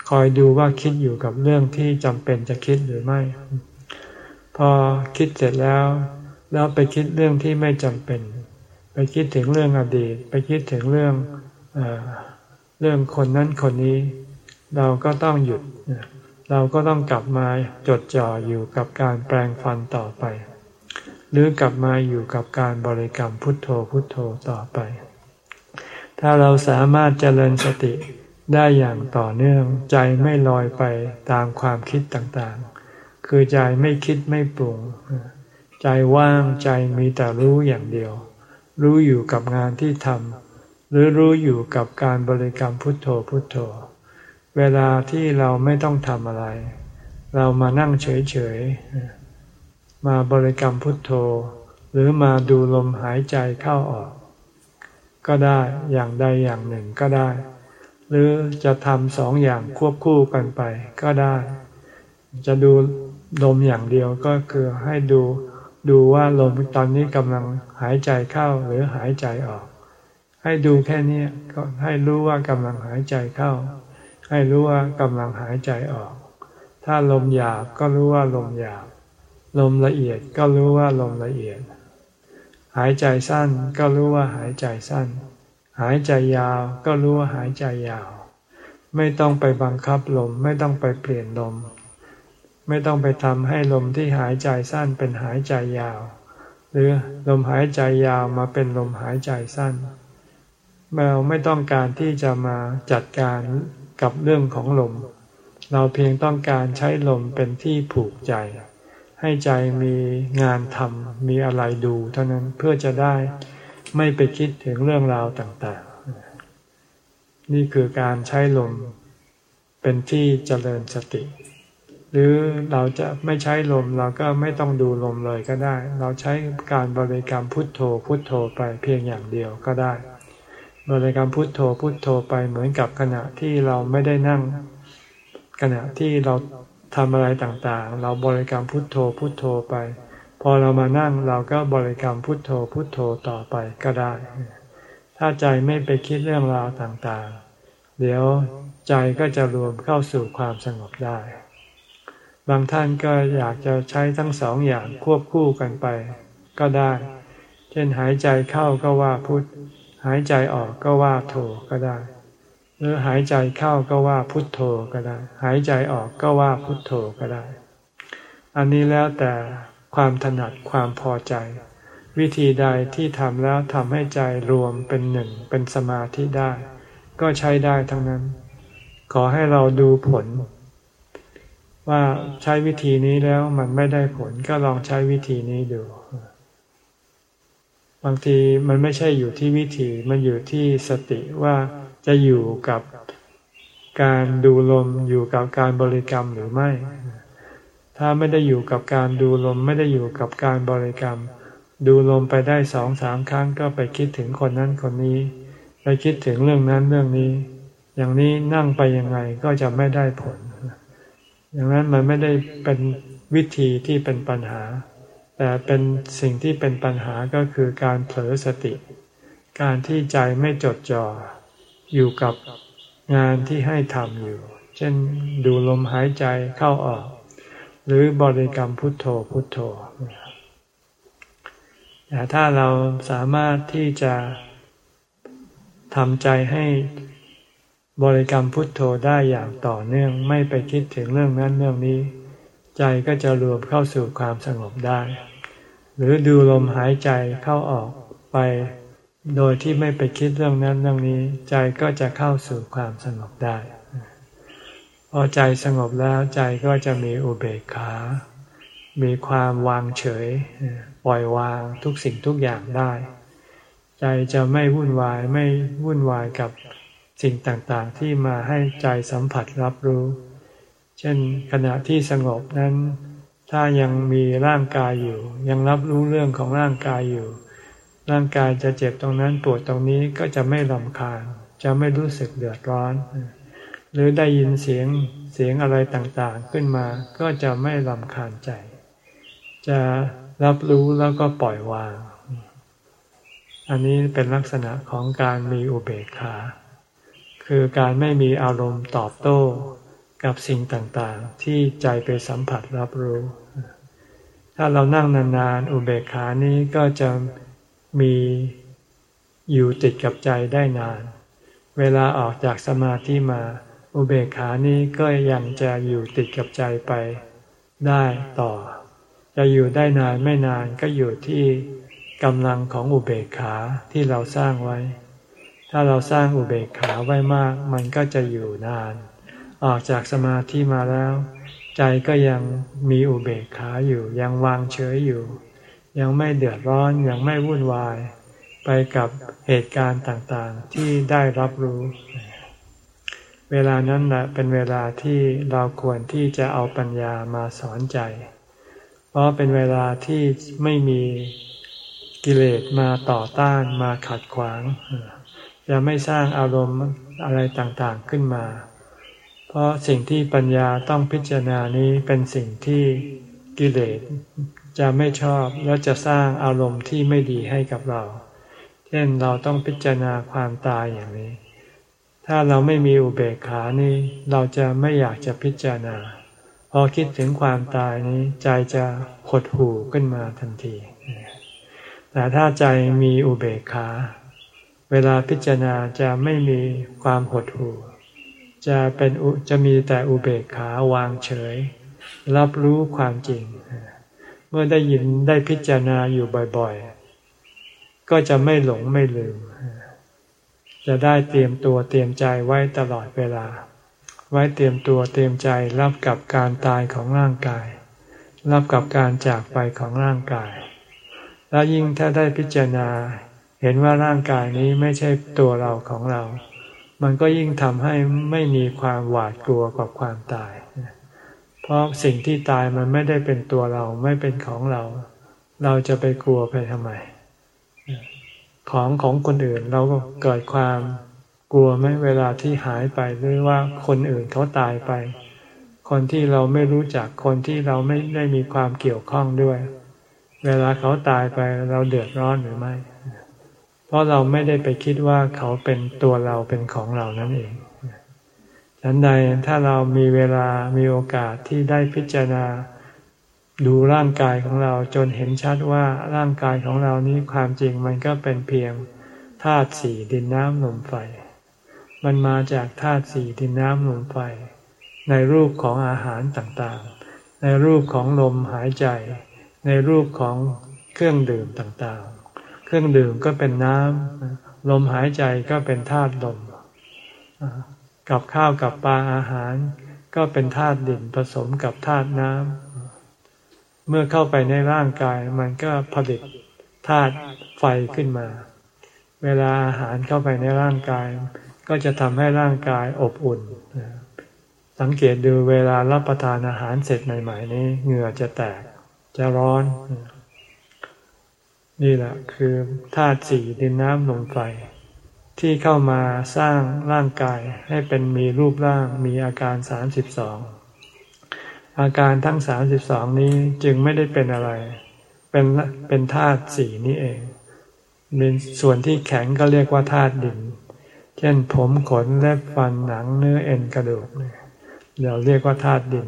คอยดูว่าคิดอยู่กับเรื่องที่จำเป็นจะคิดหรือไม่ พอคิดเสร็จแล้ว แล้วไปคิดเรื่องที่ไม่จำเป็น ไปคิดถึงเรื่องอดีต ไปคิดถึงเรื่องเอเรื่องคนนั้นคนนี้ เราก็ต้องหยุด เราก็ต้องกลับมาจดจ่ออยู่กับการแปลงฟันต่อไป หรือกลับมาอยู่กับการบริกรรมพุทโธพุทโธต่อไป ถ้าเราสามารถเจริญสติได้อย่างต่อเนื่องใจไม่ลอยไปตามความคิดต่างๆ คือใจไม่คิดไม่ปรุง ใจว่างใจมีแต่รู้อย่างเดียว รู้อยู่กับงานที่ทำหรือรู้อยู่กับการบริกรรมพุทโธพุทโธ เวลาที่เราไม่ต้องทำอะไร เรามานั่งเฉยๆ มาบริกรรมพุทโธ หรือมาดูลมหายใจเข้าออก ก็ได้อย่างใดอย่างหนึ่งก็ได้ หรือจะทำสองอย่างควบคู่กันไปก็ได้ จะดูลมอย่างเดียวก็คือให้ดูดูว่าลมตอนนี้กำลังหายใจเข้าหรือหายใจออก ให้ดูแค่นี้ก็ให้รู้ว่ากำลังหายใจเข้า ให้รู้ว่ากำลังหายใจออก ถ้าลมหยาบก็รู้ว่าลมหยาบ ลมละเอียดก็รู้ว่าลมละเอียด หายใจสั้นก็รู้ว่าหายใจสั้น หายใจยาวก็รู้ว่าหายใจยาว ไม่ต้องไปบังคับลม ไม่ต้องไปเปลี่ยนลม ไม่ต้องไปทำให้ลมที่หายใจสั้นเป็นหายใจยาว หรือลมหายใจยาวมาเป็นลมหายใจสั้น เราไม่ต้องการที่จะมาจัดการกับเรื่องของลม เราเพียงต้องการใช้ลมเป็นที่ผูกใจ ให้ใจมีงานทำมีอะไรดูเท่านั้นเพื่อจะได้ไม่ไปคิดถึงเรื่องราวต่างๆ นี่คือการใช้ลมเป็นที่เจริญสติ หรือเราจะไม่ใช้ลมเราก็ไม่ต้องดูลมเลยก็ได้ เราใช้การบริกรรมพุทโธพุทโธไปเพียงอย่างเดียวก็ได้ บริกรรมพุทโธพุทโธไปเหมือนกับขณะที่เราไม่ได้นั่ง ขณะที่เรา ทำอะไรต่างๆ เราบริกรรมพุทโธพุทโธไป พอเรามานั่งเราก็บริกรรมพุทโธพุทโธต่อไปก็ได้ ถ้าใจไม่ไปคิดเรื่องราวต่างๆ เดี๋ยวใจก็จะรวมเข้าสู่ความสงบได้ บางท่านก็อยากจะใช้ทั้งสองอย่างควบคู่กันไป ก็ได้ เช่นหายใจเข้าก็ว่าพุทหายใจออกก็ว่าโธก็ได้ หรือหายใจเข้าก็ว่าพุทโธก็ได้ หายใจออกก็ว่าพุทโธก็ได้ อันนี้แล้วแต่ความถนัดความพอใจ วิธีใดที่ทำแล้วทำให้ใจรวมเป็นหนึ่งเป็นสมาธิได้ ก็ใช้ได้ทั้งนั้น ขอให้เราดูผล ว่าใช้วิธีนี้แล้วมันไม่ได้ผลก็ลองใช้วิธีนี้ดูบางทีมันไม่ใช่อยู่ที่วิธีมันอยู่ที่สติว่า จะอยู่กับการดูลมอยู่กับการบริกรรมหรือไม่ ถ้าไม่ได้อยู่กับการดูลมไม่ได้อยู่กับการบริกรรม ดูลมไปได้สองสามครั้งก็ไปคิดถึงคนนั้นคนนี้ ไปคิดถึงเรื่องนั้นเรื่องนี้ อย่างนี้นั่งไปยังไงก็จะไม่ได้ผล อย่างนั้นมันไม่ได้เป็นวิธีที่เป็นปัญหา แต่เป็นสิ่งที่เป็นปัญหาก็คือการเผลอสติ การที่ใจไม่จดจ่อ อยู่กับงานที่ให้ทำอยู่ เช่นดูลมหายใจเข้าออก หรือบริกรรมพุทโธพุทโธแต่ถ้าเราสามารถที่จะทำใจให้บริกรรมพุทโธได้อย่างต่อเนื่องไม่ไปคิดถึงเรื่องนั้นเรื่องนี้ ใจก็จะรวมเข้าสู่ความสงบได้ หรือดูลมหายใจเข้าออกไป โดยที่ไม่ไปคิดเรื่องนั้นเรื่องนี้ ใจก็จะเข้าสู่ความสงบได้ พอใจสงบแล้วใจก็จะมีอุเบกขา มีความวางเฉย ปล่อยวางทุกสิ่งทุกอย่างได้ ใจจะไม่วุ่นวายไม่วุ่นวายกับสิ่งต่างๆ ที่มาให้ใจสัมผัสรับรู้ เช่นขณะที่สงบนั้น ถ้ายังมีร่างกายอยู่ ยังรับรู้เรื่องของร่างกายอยู่ ร่างกายจะเจ็บตรงนั้นปวดตรงนี้ก็จะไม่ลำคาญจะไม่รู้สึกเดือดร้อน หรือได้ยินเสียงเสียงอะไรต่างๆขึ้นมาก็จะไม่ลำคาญใจ จะรับรู้แล้วก็ปล่อยวาง อันนี้เป็นลักษณะของการมีอุเบกขา คือการไม่มีอารมณ์ตอบโต้กับสิ่งต่างๆ ที่ใจไปสัมผัสรับรู้ ถ้าเรานั่งนานๆ อุเบกขานี้ก็จะ มีอยู่ติดกับใจได้นาน เวลาออกจากสมาธิมา อุเบกขานี้ก็ยังจะอยู่ติดกับใจไปได้ต่อ จะอยู่ได้นานไม่นานก็อยู่ที่กำลังของอุเบกขาที่เราสร้างไว้ ถ้าเราสร้างอุเบกขาไว้มาก มันก็จะอยู่นาน ออกจากสมาธิมาแล้ว ใจก็ยังมีอุเบกขาอยู่ยังวางเฉยอยู่ ยังไม่เดือดร้อนยังไม่วุ่นวาย ไปกับเหตุการณ์ต่างๆ ที่ได้รับรู้ เวลานั้นแหละเป็นเวลาที่เราควรที่จะเอาปัญญามาสอนใจ เพราะเป็นเวลาที่ไม่มีกิเลสมาต่อต้านมาขัดขวาง จะไม่สร้างอารมณ์อะไรต่างๆขึ้นมา เพราะสิ่งที่ปัญญาต้องพิจารณานี้เป็นสิ่งที่กิเลส จะไม่ชอบและจะสร้างอารมณ์ที่ไม่ดีให้กับเรา เช่นเราต้องพิจารณาความตายอย่างนี้ ถ้าเราไม่มีอุเบกขานี้เราจะไม่อยากจะพิจารณา พอคิดถึงความตายนี้ใจจะหดหู่ขึ้นมาทันที แต่ถ้าใจมีอุเบกขา เวลาพิจารณาจะไม่มีความหดหู่ จะเป็นจะมีแต่อุเบกขาวางเฉย รับรู้ความจริงเมื่อได้ยินได้พิจารณาอยู่บ่อยๆ ก็จะไม่หลงไม่ลืม จะได้เตรียมตัวเตรียมใจไว้ตลอดเวลา ไว้เตรียมตัวเตรียมใจรับกับการตายของร่างกาย รับกับการจากไปของร่างกาย แล้วยิ่งถ้าได้พิจารณาเห็นว่าร่างกายนี้ไม่ใช่ตัวเราของเรา มันก็ยิ่งทำให้ไม่มีความหวาดกลัวกับความตาย เพราะสิ่งที่ตายมันไม่ได้เป็นตัวเราไม่เป็นของเรา เราจะไปกลัวไปทำไม ของของคนอื่นเราก็เกิดความกลัวไหมเวลาที่หายไปหรือว่าคนอื่นเขาตายไป คนที่เราไม่รู้จักคนที่เราไม่ได้มีความเกี่ยวข้องด้วย เวลาเขาตายไปเราเดือดร้อนหรือไม่ เพราะเราไม่ได้ไปคิดว่าเขาเป็นตัวเราเป็นของเรานั่นเอง ฉันใดถ้าเรามีเวลามีโอกาสที่ได้พิจารณา ดูร่างกายของเราจนเห็นชัดว่าร่างกายของเรานี้ความจริงมันก็เป็นเพียงธาตุสี่ดินน้ำลมไฟ มันมาจากธาตุสี่ดินน้ำลมไฟ ในรูปของอาหารต่างๆ ในรูปของลมหายใจ ในรูปของเครื่องดื่มต่างเครื่องดื่มก็เป็นน้ำลมหายใจก็เป็นธาตุลม กับข้าวกับปลาอาหาร ก็เป็นธาตุดินผสมกับธาตุน้ำเมื่อเข้าไปในร่างกายมันก็ผลิตธาตุไฟขึ้นมา เวลาอาหารเข้าไปในร่างกาย ก็จะทำให้ร่างกายอบอุ่น สังเกตดูเวลารับประทานอาหารเสร็จใหม่ๆนี้เหงื่อจะแตกจะร้อน นี่แหละคือธาตุสี่ดินน้ำลมไฟ ที่เข้ามาสร้างร่างกายให้เป็นมีรูปร่างมีอาการสามสิบสองอาการทั้งสามสิบสองนี้จึงไม่ได้เป็นอะไร เป็นเป็นธาตุสี่นี้เองเป็นส่วนที่แข็งก็เรียกว่าธาตุดิน เช่นผมขนเล็บฟันหนังเนื้อเอ็นกระดูกเราเรียกว่าธาตุดิน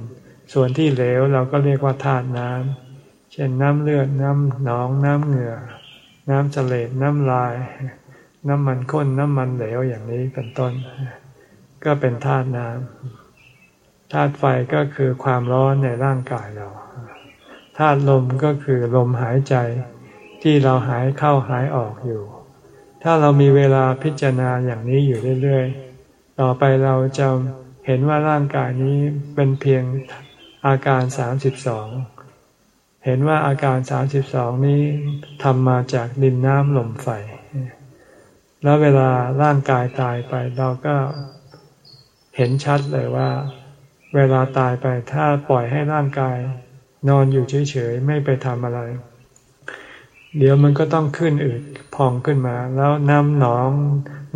ส่วนที่เหลวเราก็เรียกว่าธาตุน้ำเช่นน้ำเลือดน้ำหนองน้ำเหงื่อ น้ำเสลดน้ำลาย น้ำมันข้นน้ำมันเหลวอย่างนี้เป็นต้น ก็เป็นธาตุน้ำธาตุไฟก็คือความร้อนในร่างกายเราธาตุลมก็คือลมหายใจที่เราหายเข้าหายออกอยู่ ถ้าเรามีเวลาพิจารณาอย่างนี้อยู่เรื่อยๆ ต่อไปเราจะเห็นว่าร่างกายนี้เป็นเพียงอาการสามสิบสองเห็นว่าอาการสามสิบสองนี้ทำมาจากดินน้ำลมไฟ แล้วเวลาร่างกายตายไป เราก็เห็นชัดเลยว่า เวลาตายไปถ้าปล่อยให้ร่างกาย นอนอยู่เฉยๆไม่ไปทำอะไร เดี๋ยวมันก็ต้องขึ้นอืดพองขึ้นมา แล้วน้ำหนอง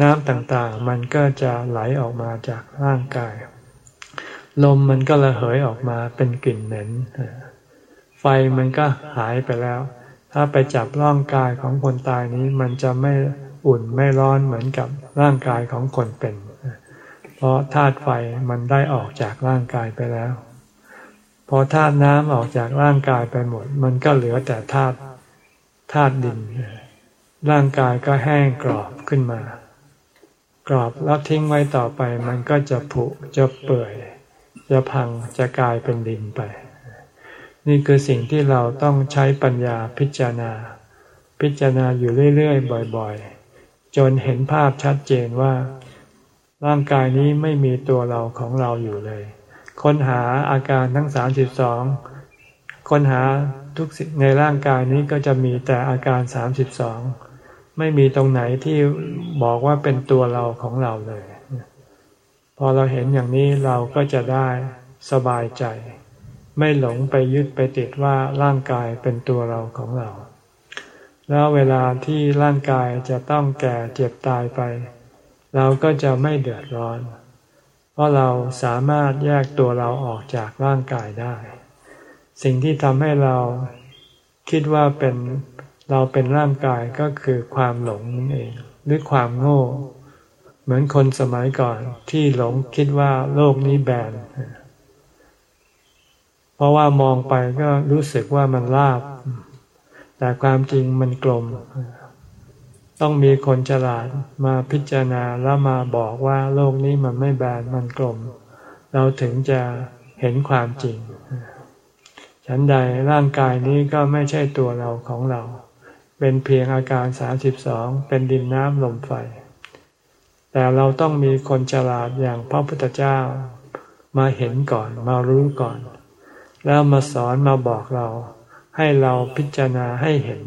น้ำต่างๆ มันก็จะไหลออกมาจากร่างกาย ลมมันก็ระเหยออกมาเป็นกลิ่นเหม็นไฟมันก็หายไปแล้ว ถ้าไปจับร่างกายของคนตายนี้มันจะไม่ อุ่นไม่ร้อนเหมือนกับร่างกายของคนเป็น เพราะธาตุไฟมันได้ออกจากร่างกายไปแล้ว พอธาตุน้ำออกจากร่างกายไปหมด มันก็เหลือแต่ธาตุธาตุดิน ร่างกายก็แห้งกรอบขึ้นมา กรอบแล้วทิ้งไว้ต่อไป มันก็จะผุจะเปื่อยจะพังจะกลายเป็นดินไป นี่คือสิ่งที่เราต้องใช้ปัญญาพิจารณาพิจารณาอยู่เรื่อย ๆ บ่อยๆ จนเห็นภาพชัดเจนว่า ร่างกายนี้ไม่มีตัวเราของเราอยู่เลย ค้นหาอาการทั้งสามสิบสองค้นหาทุกสิ่งในร่างกายนี้ก็จะมีแต่อาการสามสิบสองไม่มีตรงไหนที่บอกว่าเป็นตัวเราของเราเลย พอเราเห็นอย่างนี้เราก็จะได้สบายใจ ไม่หลงไปยึดไปติดว่าร่างกายเป็นตัวเราของเรา แล้วเวลาที่ร่างกายจะต้องแก่เจ็บตายไป เราก็จะไม่เดือดร้อน เพราะเราสามารถแยกตัวเราออกจากร่างกายได้ สิ่งที่ทำให้เราคิดว่าเป็นเราเป็นร่างกายก็คือความหลงนั่นเองหรือความโง่ เหมือนคนสมัยก่อนที่หลงคิดว่าโลกนี้แบนเพราะว่ามองไปก็รู้สึกว่ามันราบ แต่ความจริงมันกลม ต้องมีคนฉลาดมาพิจารณาแล้วมาบอกว่าโลกนี้มันไม่แบนมันกลม เราถึงจะเห็นความจริง ฉันใดร่างกายนี้ก็ไม่ใช่ตัวเราของเรา เป็นเพียงอาการสามสิบสองเป็นดินน้ำลมไฟ แต่เราต้องมีคนฉลาดอย่างพระพุทธเจ้ามาเห็นก่อนมารู้ก่อน แล้วมาสอนมาบอกเรา ให้เราพิจารณาให้เห็น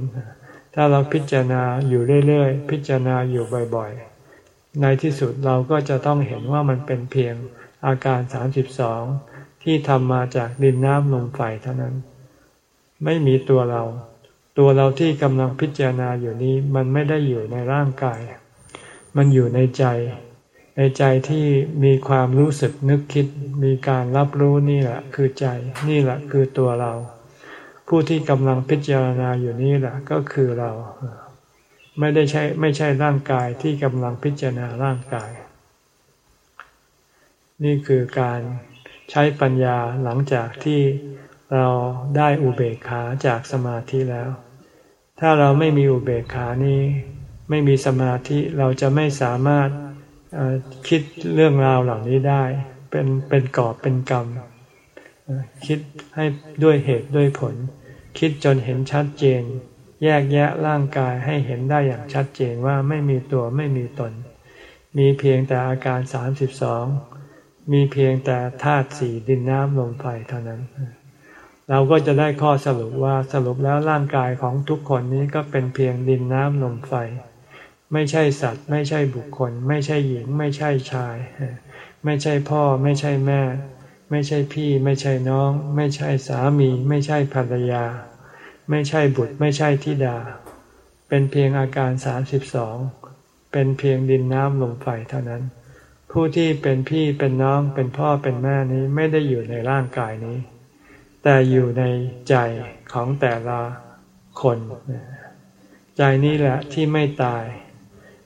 ถ้าเราพิจารณาอยู่เรื่อยๆ พิจารณาอยู่บ่อยๆ ในที่สุดเราก็จะต้องเห็นว่ามันเป็นเพียงอาการสามสิบสองที่ทำมาจากดินน้ำลมไฟเท่านั้น ไม่มีตัวเรา ตัวเราที่กำลังพิจารณาอยู่นี้มันไม่ได้อยู่ในร่างกาย มันอยู่ในใจ ในใจที่มีความรู้สึกนึกคิด มีการรับรู้นี่แหละ คือใจนี่แหละคือตัวเรา ผู้ที่กำลังพิจารณาอยู่นี่แหละก็คือเรา ไม่ได้ใช่ไม่ใช่ร่างกายที่กำลังพิจารณาร่างกาย นี่คือการใช้ปัญญาหลังจากที่เราได้อุเบกขาจากสมาธิแล้ว ถ้าเราไม่มีอุเบกขานี้ ไม่มีสมาธิเราจะไม่สามารถคิดเรื่องราวเหล่านี้ได้ เป็นเป็นกอบเป็นกรรม คิดให้ด้วยเหตุด้วยผล คิดจนเห็นชัดเจน แยกแยะร่างกายให้เห็นได้อย่างชัดเจนว่าไม่มีตัวไม่มีตน มีเพียงแต่อาการสามสิบสองมีเพียงแต่ธาตุสี่ดินน้ำลมไฟเท่านั้น เราก็จะได้ข้อสรุปว่าสรุปแล้วร่างกายของทุกคนนี้ก็เป็นเพียงดินน้ำลมไฟ ไม่ใช่สัตว์ ไม่ใช่บุคคล ไม่ใช่หญิง ไม่ใช่ชาย ไม่ใช่พ่อ ไม่ใช่แม่ ไม่ใช่พี่ ไม่ใช่น้อง ไม่ใช่สามี ไม่ใช่ภรรยา ไม่ใช่บุตร ไม่ใช่ธิดา เป็นเพียงอาการสามสิบสองเป็นเพียงดินน้ำลมไฟเท่านั้น ผู้ที่เป็นพี่เป็นน้องเป็นพ่อเป็นแม่นี้ไม่ได้อยู่ในร่างกายนี้ แต่อยู่ในใจของแต่ละคน ใจนี้แหละที่ไม่ตาย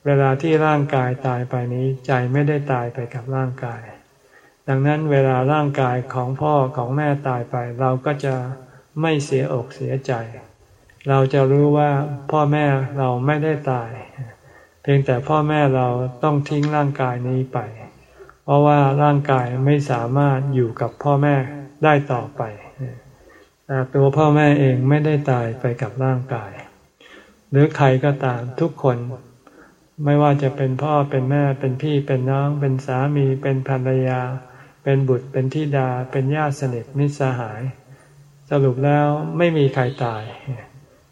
เวลาที่ร่างกายตายไปนี้ ใจไม่ได้ตายไปกับร่างกาย ดังนั้นเวลาร่างกายของพ่อของแม่ตายไป เราก็จะไม่เสียอกเสียใจ เราจะรู้ว่าพ่อแม่เราไม่ได้ตาย เพียงแต่พ่อแม่เราต้องทิ้งร่างกายนี้ไป เพราะว่าร่างกายไม่สามารถอยู่กับพ่อแม่ได้ต่อไปแต่ตัวพ่อแม่เองไม่ได้ตายไปกับร่างกาย หรือใครก็ตามทุกคน ไม่ว่าจะเป็นพ่อเป็นแม่เป็นพี่เป็นน้อง เป็นสามีเป็นภรรยา เป็นบุตรเป็นธิดาเป็นญาติสนิทมิตรสหาย สรุปแล้วไม่มีใครตาย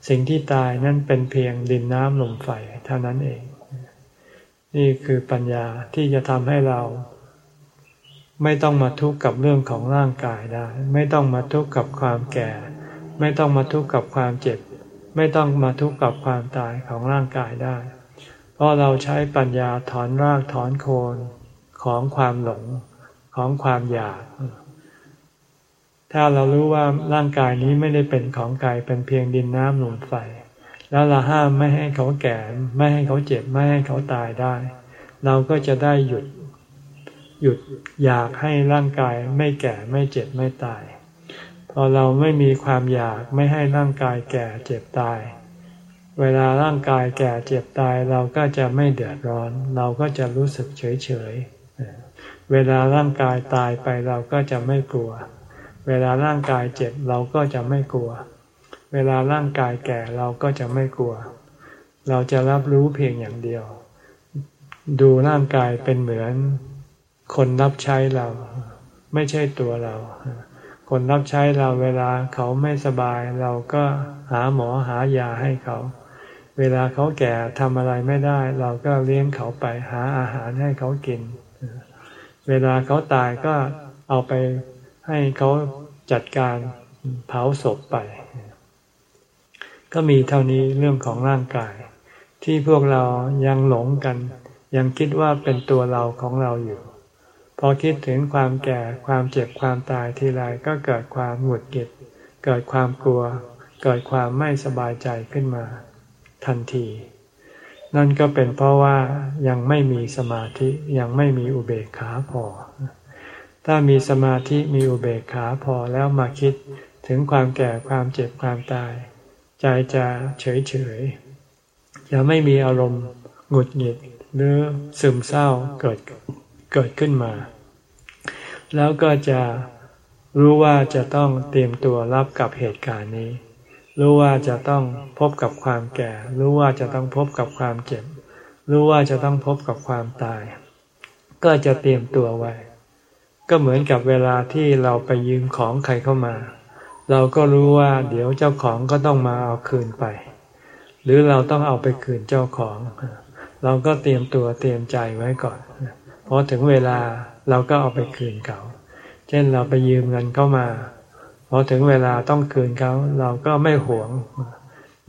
สิ่งที่ตายนั่นเป็นเพียงดินน้ำลมไฟเท่านั้นเอง นี่คือปัญญาที่จะทำให้เรา ไม่ต้องมาทุกข์กับเรื่องของร่างกายได้ ไม่ต้องมาทุกข์กับความแก่ ไม่ต้องมาทุกข์กับความเจ็บ ไม่ต้องมาทุกข์กับความตายของร่างกายได้ เพราะเราใช้ปัญญาถอนรากถอนโคนของความหลง ของความอยาก ถ้าเรารู้ว่าร่างกายนี้ไม่ได้เป็นของกายเป็นเพียงดินน้ำลมไฟ แล้วเราห้ามไม่ให้เขาแก่ ไม่ให้เขาเจ็บไม่ให้เขาตายได้ เราก็จะได้หยุดหยุดอยากให้ร่างกายไม่แก่ไม่เจ็บไม่ตาย พอเราไม่มีความอยากไม่ให้ร่างกายแก่เจ็บตาย เวลาร่างกายแก่เจ็บตาย เราก็จะไม่เดือดร้อน เราก็จะรู้สึกเฉยเฉย เวลาร่างกายตายไปเราก็จะไม่กลัว เวลาร่างกายเจ็บเราก็จะไม่กลัว เวลาร่างกายแก่เราก็จะไม่กลัว เราจะรับรู้เพียงอย่างเดียว ดูร่างกายเป็นเหมือน คนรับใช้เรา ไม่ใช่ตัวเรา คนรับใช้เราเวลาเขาไม่สบาย เราก็หาหมอหายาให้เขา เวลาเขาแก่ทำอะไรไม่ได้ เราก็เลี้ยงเขาไปหาอาหารให้เขากินเเวลาเขาตายก็เอาไปให้เขาจัดการเผาศพไป ก็มีเท่านี้เรื่องของร่างกาย ที่พวกเรายังหลงกัน ยังคิดว่าเป็นตัวเราของเราอยู่ พอคิดถึงความแก่ความเจ็บความตายทีไรก็เกิดความหงุดหงิด เกิดความกลัว เกิดความไม่สบายใจขึ้นมา ทันที นั่นก็เป็นเพราะว่ายังไม่มีสมาธิยังไม่มีอุเบกขาพอ ถ้ามีสมาธิมีอุเบกขาพอแล้วมาคิดถึงความแก่ความเจ็บความตาย ใจจะเฉยเฉยจะไม่มีอารมณ์หงุดหงิดหรือซึมเศร้าเกิดเกิดขึ้นมา แล้วก็จะรู้ว่าจะต้องเตรียมตัวรับกับเหตุการณ์นี้ รู้ว่าจะต้องพบกับความแก่ รู้ว่าจะต้องพบกับความเจ็บ รู้ว่าจะต้องพบกับความตาย ก็จะเตรียมตัวไว้ ก็เหมือนกับเวลาที่เราไปยืมของใครเข้ามา เราก็รู้ว่าเดี๋ยวเจ้าของก็ต้องมาเอาคืนไป หรือเราต้องเอาไปคืนเจ้าของ เราก็เตรียมตัวเตรียมใจไว้ก่อนพอถึงเวลาเราก็เอาไปคืนเขา เช่นเราไปยืมเงินเข้ามา พอถึงเวลาต้องคืนเขาเราก็ไม่หวง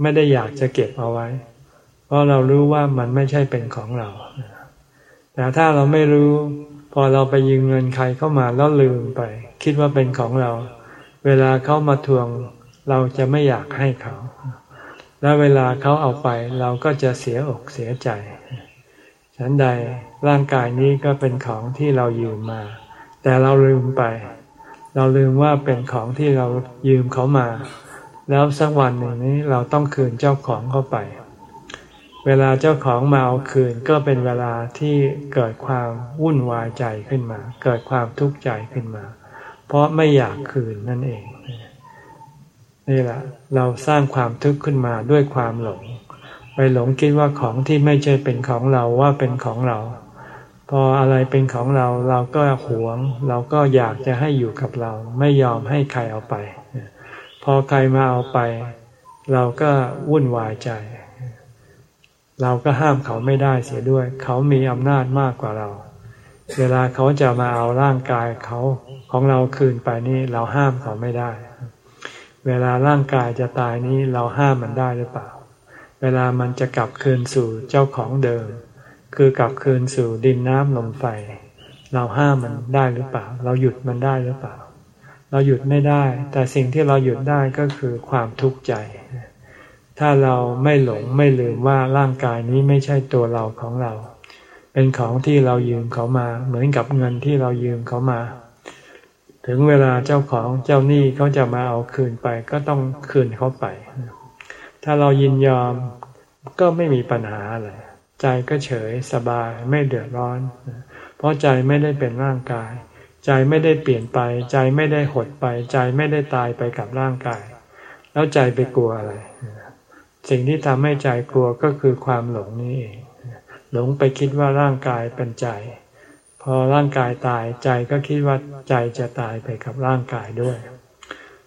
ไม่ได้อยากจะเก็บเอาไว้ เพราะเรารู้ว่ามันไม่ใช่เป็นของเรา แต่ถ้าเราไม่รู้ พอเราไปยืมเงินใครเข้ามาแล้วลืมไป คิดว่าเป็นของเรา เวลาเขามาทวง เราจะไม่อยากให้เขา แล้วเวลาเขาเอาไป เราก็จะเสียอกเสียใจฉันใดร่างกายนี้ก็เป็นของที่เรายืมมา แต่เราลืมไป เราลืมว่าเป็นของที่เรายืมเขามา แล้วสักวันหนึ่งนี้เราต้องคืนเจ้าของเข้าไป เวลาเจ้าของมาเอาคืนก็เป็นเวลาที่เกิดความวุ่นวายใจขึ้นมา เกิดความทุกข์ใจขึ้นมา เพราะไม่อยากคืนนั่นเองนี่แหละเราสร้างความทุกข์ขึ้นมาด้วยความหลง ไปหลงคิดว่าของที่ไม่ใช่เป็นของเราว่าเป็นของเรา พออะไรเป็นของเราเราก็หวง เราก็อยากจะให้อยู่กับเรา ไม่ยอมให้ใครเอาไป พอใครมาเอาไป เราก็วุ่นวายใจ เราก็ห้ามเขาไม่ได้เสียด้วย เขามีอำนาจมากกว่าเรา เวลาเขาจะมาเอาร่างกายเขาของเราคืนไปนี่เราห้ามเขาไม่ได้ เวลาร่างกายจะตายนี้เราห้ามมันได้หรือเปล่า เวลามันจะกลับคืนสู่เจ้าของเดิม คือกลับคืนสู่ดินน้ำลมไฟ เราห้ามมันได้หรือเปล่า เราหยุดมันได้หรือเปล่า เราหยุดไม่ได้ แต่สิ่งที่เราหยุดได้ก็คือความทุกข์ใจ ถ้าเราไม่หลงไม่ลืมว่าร่างกายนี้ไม่ใช่ตัวเราของเรา เป็นของที่เรายืมเขามา เหมือนกับเงินที่เรายืมเขามา ถึงเวลาเจ้าของเจ้าหนี้เขาจะมาเอาคืนไป ก็ต้องคืนเขาไป ถ้าเรายินยอมก็ไม่มีปัญหาอะไร ใจก็เฉยสบายไม่เดือดร้อน เพราะใจไม่ได้เป็นร่างกายใจใจไม่ได้เปลี่ยนไป ใจไม่ได้หดไป ใจไม่ได้ตายไปกับร่างกาย แล้วใจไปกลัวอะไร สิ่งที่ทำให้ใจกลัวก็คือความหลงนี่เองหลงไปคิดว่าร่างกายเป็นใจ พอร่างกายตายใจก็คิดว่าใจจะตายไปกับร่างกายด้วย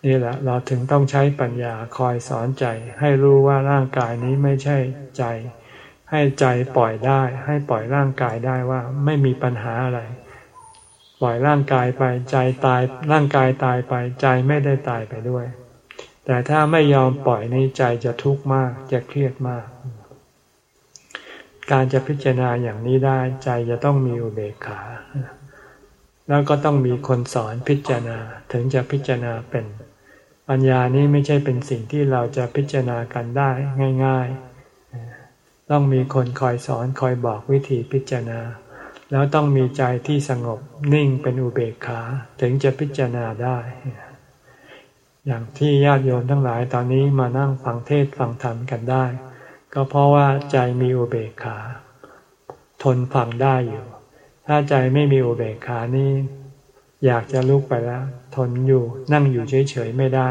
นี่แหละ เราถึงต้องใช้ปัญญาคอยสอนใจ ให้รู้ว่าร่างกายนี้ไม่ใช่ใจ ให้ใจปล่อยได้ ให้ปล่อยร่างกายได้ว่าไม่มีปัญหาอะไร ปล่อยร่างกายไปใจตายร่างกายตายไปใจไม่ได้ตายไปด้วย แต่ถ้าไม่ยอมปล่อยในใจจะทุกข์มากจะเครียดมาก การจะพิจารณาอย่างนี้ได้ใจจะต้องมีอุเบกขา แล้วก็ต้องมีคนสอนพิจารณาถึงจะพิจารณาเป็น ปัญญานี้ไม่ใช่เป็นสิ่งที่เราจะพิจารณากันได้ง่าย ๆ ต้องมีคนคอยสอนคอยบอกวิธีพิจารณา แล้วต้องมีใจที่สงบนิ่งเป็นอุเบกขา ถึงจะพิจารณาได้ อย่างที่ญาติโยมทั้งหลายตอนนี้มานั่งฟังเทศฟังธรรมกันได้ ก็เพราะว่าใจมีอุเบกขา ทนฟังได้อยู่ ถ้าใจไม่มีอุเบกขานี่อยากจะลุกไปแล้ว ทนอยู่นั่งอยู่เฉยๆไม่ได้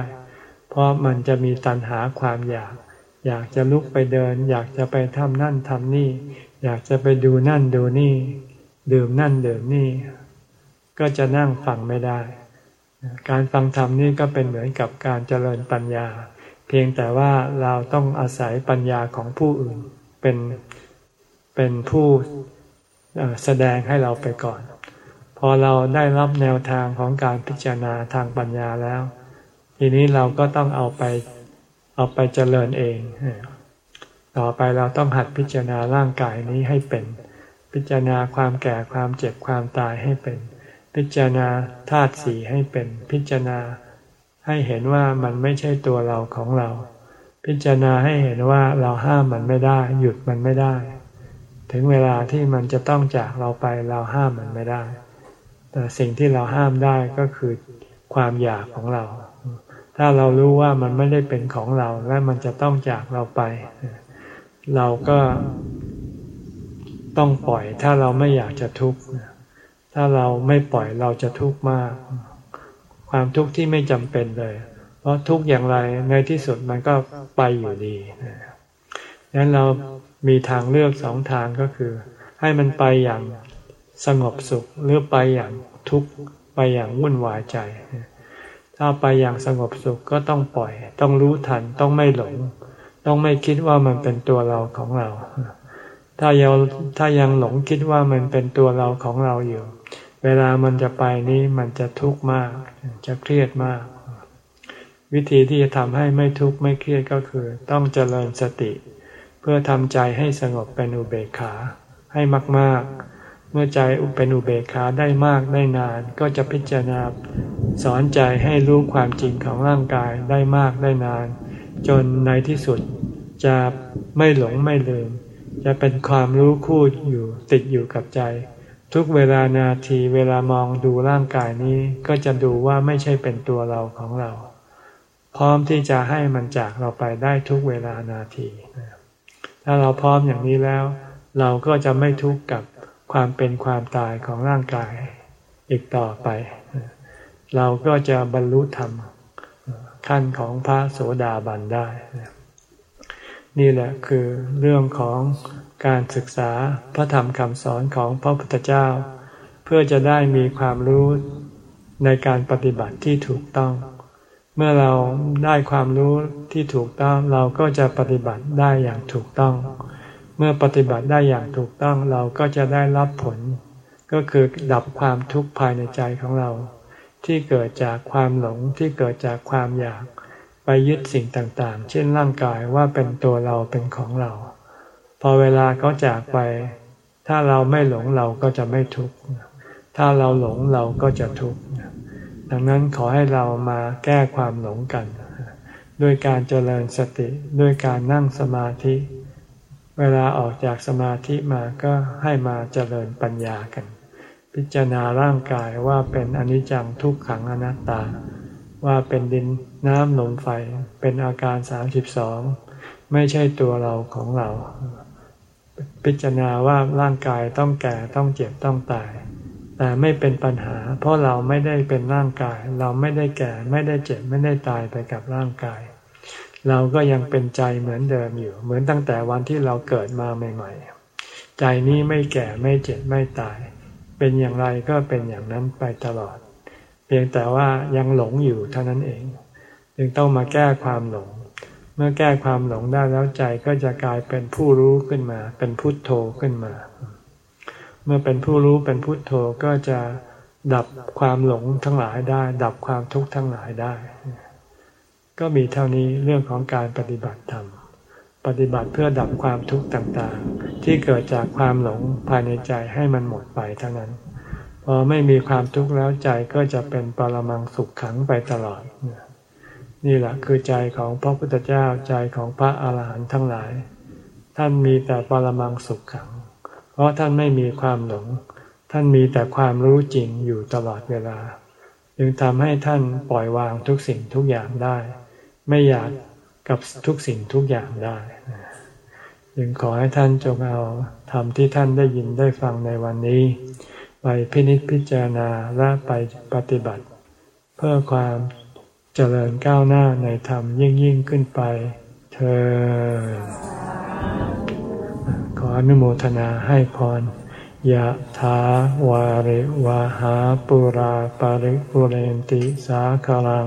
เพราะมันจะมีตัณหาความอยาก อยากจะลุกไปเดิน อยากจะไปทำนั่นทำนี่ อยากจะไปดูนั่นดูนี่ ดื่มนั่นดื่มนี่ ก็จะนั่งฟังไม่ได้ การฟังธรรมนี่ก็เป็นเหมือนกับการเจริญปัญญา เพียงแต่ว่าเราต้องอาศัยปัญญาของผู้อื่น เป็นเป็นผู้แสดงให้เราไปก่อน พอเราได้รับแนวทางของการพิจารณาทางปัญญาแล้ว ทีนี้เราก็ต้องเอาไป เอาไปเจริญเอง ต่อไปเราต้องหัดพิจารณาร่างกายนี้ให้เป็น พิจารณาความแก่ความเจ็บความตายให้เป็น พิจารณาธาตุสีให้เป็น พิจารณาให้เห็นว่ามันไม่ใช่ตัวเราของเรา พิจารณาให้เห็นว่าเราห้ามมันไม่ได้ หยุดมันไม่ได้ ถึงเวลาที่มันจะต้องจากเราไปเราห้ามมันไม่ได้ แต่สิ่งที่เราห้ามได้ก็คือความอยากของเรา ถ้าเรารู้ว่ามันไม่ได้เป็นของเราและมันจะต้องจากเราไป เราก็ต้องปล่อย ถ้าเราไม่อยากจะทุกข์ถ้าเราไม่ปล่อยเราจะทุกข์มาก ความทุกข์ที่ไม่จำเป็นเลย เพราะทุกอย่างไรในที่สุดมันก็ไปอยู่ดีดังนั้นเรามีทางเลือกสองทางก็คือ ให้มันไปอย่างสงบสุขหรือไปอย่างทุกข์ไปอย่างวุ่นวายใจ ถ้าไปอย่างสงบสุขก็ต้องปล่อย ต้องรู้ทันต้องไม่หลง ต้องไม่คิดว่ามันเป็นตัวเราของเรา ถ้ายังถ้ายังหลงคิดว่ามันเป็นตัวเราของเราอยู่ เวลามันจะไปนี้มันจะทุกข์มาก จะเครียดมาก วิธีที่จะทำให้ไม่ทุกข์ไม่เครียดก็คือ ต้องเจริญสติ เพื่อทำใจให้สงบเป็นอุเบกขาให้มาก ๆ เมื่อใจเป็นอุเบกขาได้มากได้นาน ก็จะพิจารณาสอนใจให้รู้ความจริงของร่างกายได้มากได้นาน จนในที่สุดจะไม่หลงไม่ลืม จะเป็นความรู้คู่อยู่ติดอยู่กับใจ ทุกเวลานาทีเวลามองดูร่างกายนี้ ก็จะดูว่าไม่ใช่เป็นตัวเราของเรา พร้อมที่จะให้มันจากเราไปได้ทุกเวลานาที ถ้าเราพร้อมอย่างนี้แล้ว เราก็จะไม่ทุกข์กับ ความเป็นความตายของร่างกายอีกต่อไป เราก็จะบรรลุธรรมขั้นของพระโสดาบันได้ นี่แหละคือเรื่องของการศึกษาพระธรรมคำสอนของพระพุทธเจ้า เพื่อจะได้มีความรู้ในการปฏิบัติที่ถูกต้อง เมื่อเราได้ความรู้ที่ถูกต้องเราก็จะปฏิบัติได้อย่างถูกต้อง เมื่อปฏิบัติได้อย่างถูกต้องเราก็จะได้รับผล ก็คือดับความทุกข์ภายในใจของเรา ที่เกิดจากความหลงที่เกิดจากความอยาก ไปยึดสิ่งต่างๆ เช่นร่างกายว่าเป็นตัวเราเป็นของเรา พอเวลาเขาจากไป ถ้าเราไม่หลงเราก็จะไม่ทุกข์ถ้าเราหลงเราก็จะทุกข์ดังนั้นขอให้เรามาแก้ความหลงกัน ด้วยการเจริญสติด้วยการนั่งสมาธิ เวลาออกจากสมาธิมาก็ให้มาเจริญปัญญากัน พิจารณาร่างกายว่าเป็นอนิจจังทุกขังอนัตตา ว่าเป็นดินน้ำลมไฟเป็นอาการสามสิบสองไม่ใช่ตัวเราของเรา พิจารณาว่าร่างกายต้องแก่ต้องเจ็บต้องตาย แต่ไม่เป็นปัญหา เพราะเราไม่ได้เป็นร่างกาย เราไม่ได้แก่ไม่ได้เจ็บไม่ได้ตายไปกับร่างกาย เราก็ยังเป็นใจเหมือนเดิมอยู่ เหมือนตั้งแต่วันที่เราเกิดมาใหม่ ๆ ใจนี้ไม่แก่ไม่เจ็บไม่ตาย เป็นอย่างไรก็เป็นอย่างนั้นไปตลอด เพียงแต่ว่ายังหลงอยู่เท่านั้นเอง จึงต้องมาแก้ความหลง เมื่อแก้ความหลงได้แล้วใจก็จะกลายเป็นผู้รู้ขึ้นมา เป็นพุทโธขึ้นมา เมื่อเป็นผู้รู้เป็นพุทโธก็จะดับความหลงทั้งหลายได้ ดับความทุกข์ทั้งหลายได้ ก็มีเท่านี้เรื่องของการปฏิบัติธรรม ปฏิบัติเพื่อดับความทุกข์ต่างๆ ที่เกิดจากความหลงภายในใจให้มันหมดไปเท่านั้น พอไม่มีความทุกข์แล้วใจก็จะเป็นปรมังสุขขังไปตลอด นี่แหละคือใจของพระพุทธเจ้าใจของพระอาหารหันต์ทั้งหลาย ท่านมีแต่ปรมังสุขขัง เพราะท่านไม่มีความหลง ท่านมีแต่ความรู้จริงอยู่ตลอดเวลา จึงทำให้ท่านปล่อยวางทุกสิ่งทุกอย่างได้ ไม่อยากกับทุกสิ่งทุกอย่างได้จึงขอให้ท่านจงเอาทำที่ท่านได้ยินได้ฟังในวันนี้ ไปพินิจพิจารณาและไปปฏิบัติ เพื่อความเจริญก้าวหน้าในธรรมยิ่งยิ่งขึ้นไป เธอ ขออนุโมทนาให้พรยะถาวาริวาหาปุราปาริปุเรนติสาคลัง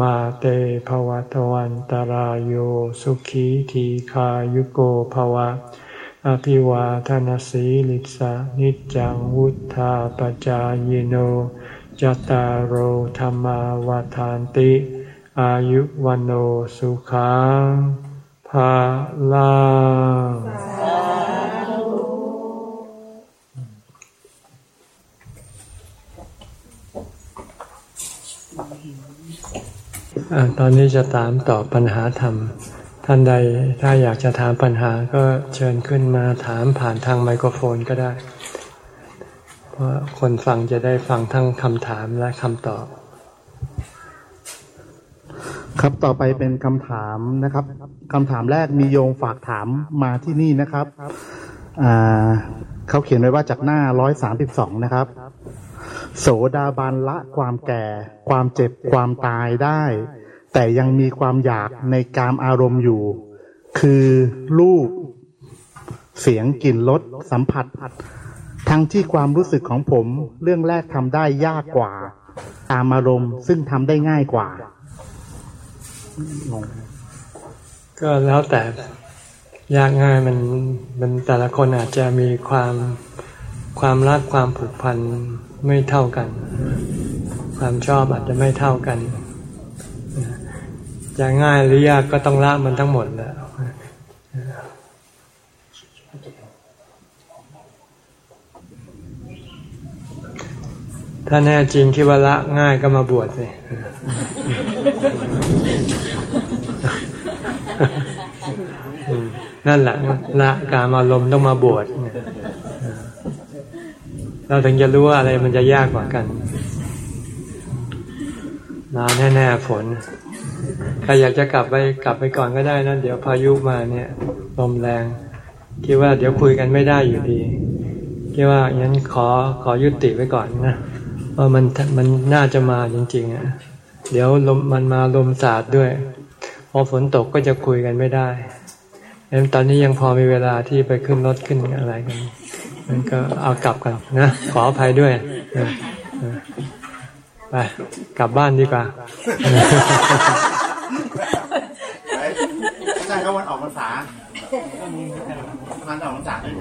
มาเตภวัตวันตารโยสุขีทีขายุโกภวะ อภิวาทนสีลิสานิจังวุธาปจายโนจตารโหธรรมาวาทานติ อายุวันโอสุขังภาลัง ตอนนี้จะถามตอบปัญหาธรรม ท่านใดถ้าอยากจะถามปัญหาก็เชิญขึ้นมาถามผ่านทางไมโครโฟนก็ได้ เพราะคนฟังจะได้ฟังทั้งคำถามและคำตอบ ครับต่อไปเป็นคำถามนะครับคำถามแรกมีโยงฝากถามมาที่นี่นะครับเขาเขียนไว้ว่าจากหน้าร้อยสามสิบสองนะครับ โสดาบันละความแก่ ความเจ็บความตายได้ แต่ยังมีความอยากในกามอารมณ์อยู่ คือรูป เสียงกลิ่นรสสัมผัส ทั้งที่ความรู้สึกของผมเรื่องแรกทำได้ยากกว่า ตามอารมณ์ซึ่งทำได้ง่ายกว่า ก็แล้วแต่ยากง่ายมันมันแต่ละคนอาจจะมีความความรักความผูกพัน ไม่เท่ากัน ความชอบอาจจะไม่เท่ากัน จะง่ายหรือยากก็ต้องละมันทั้งหมดแหละถ้าแน่จริงคิดว่าละง่ายก็มาบวชสินั่นแหละละการอารมณ์ต้องมาบวช เราถึงจะรู้ว่าอะไรมันจะยากกว่ากันนาแน่ๆฝนใครอยากจะกลับไปกลับไปก่อนก็ได้นะเดี๋ยวพายุมาเนี่ยลมแรง คิดว่าเดี๋ยวคุยกันไม่ได้อยู่ดีคิดว่างั้นขอขอยุติไว้ก่อนนะว่ามันมันน่าจะมาจริงๆอะเดี๋ยวลมมันมาลมสาดด้วย พอฝนตกก็จะคุยกันไม่ได้ดังนั้นตอนนี้ยังพอมีเวลาที่ไปขึ้นรถขึ้นอะไรกัน มันก็เอากลับกันนะ ขออภัยด้วยไปกลับบ้านดีกว่าอาจารย์ก็วันออกภาษาวันออกภาษาด้วย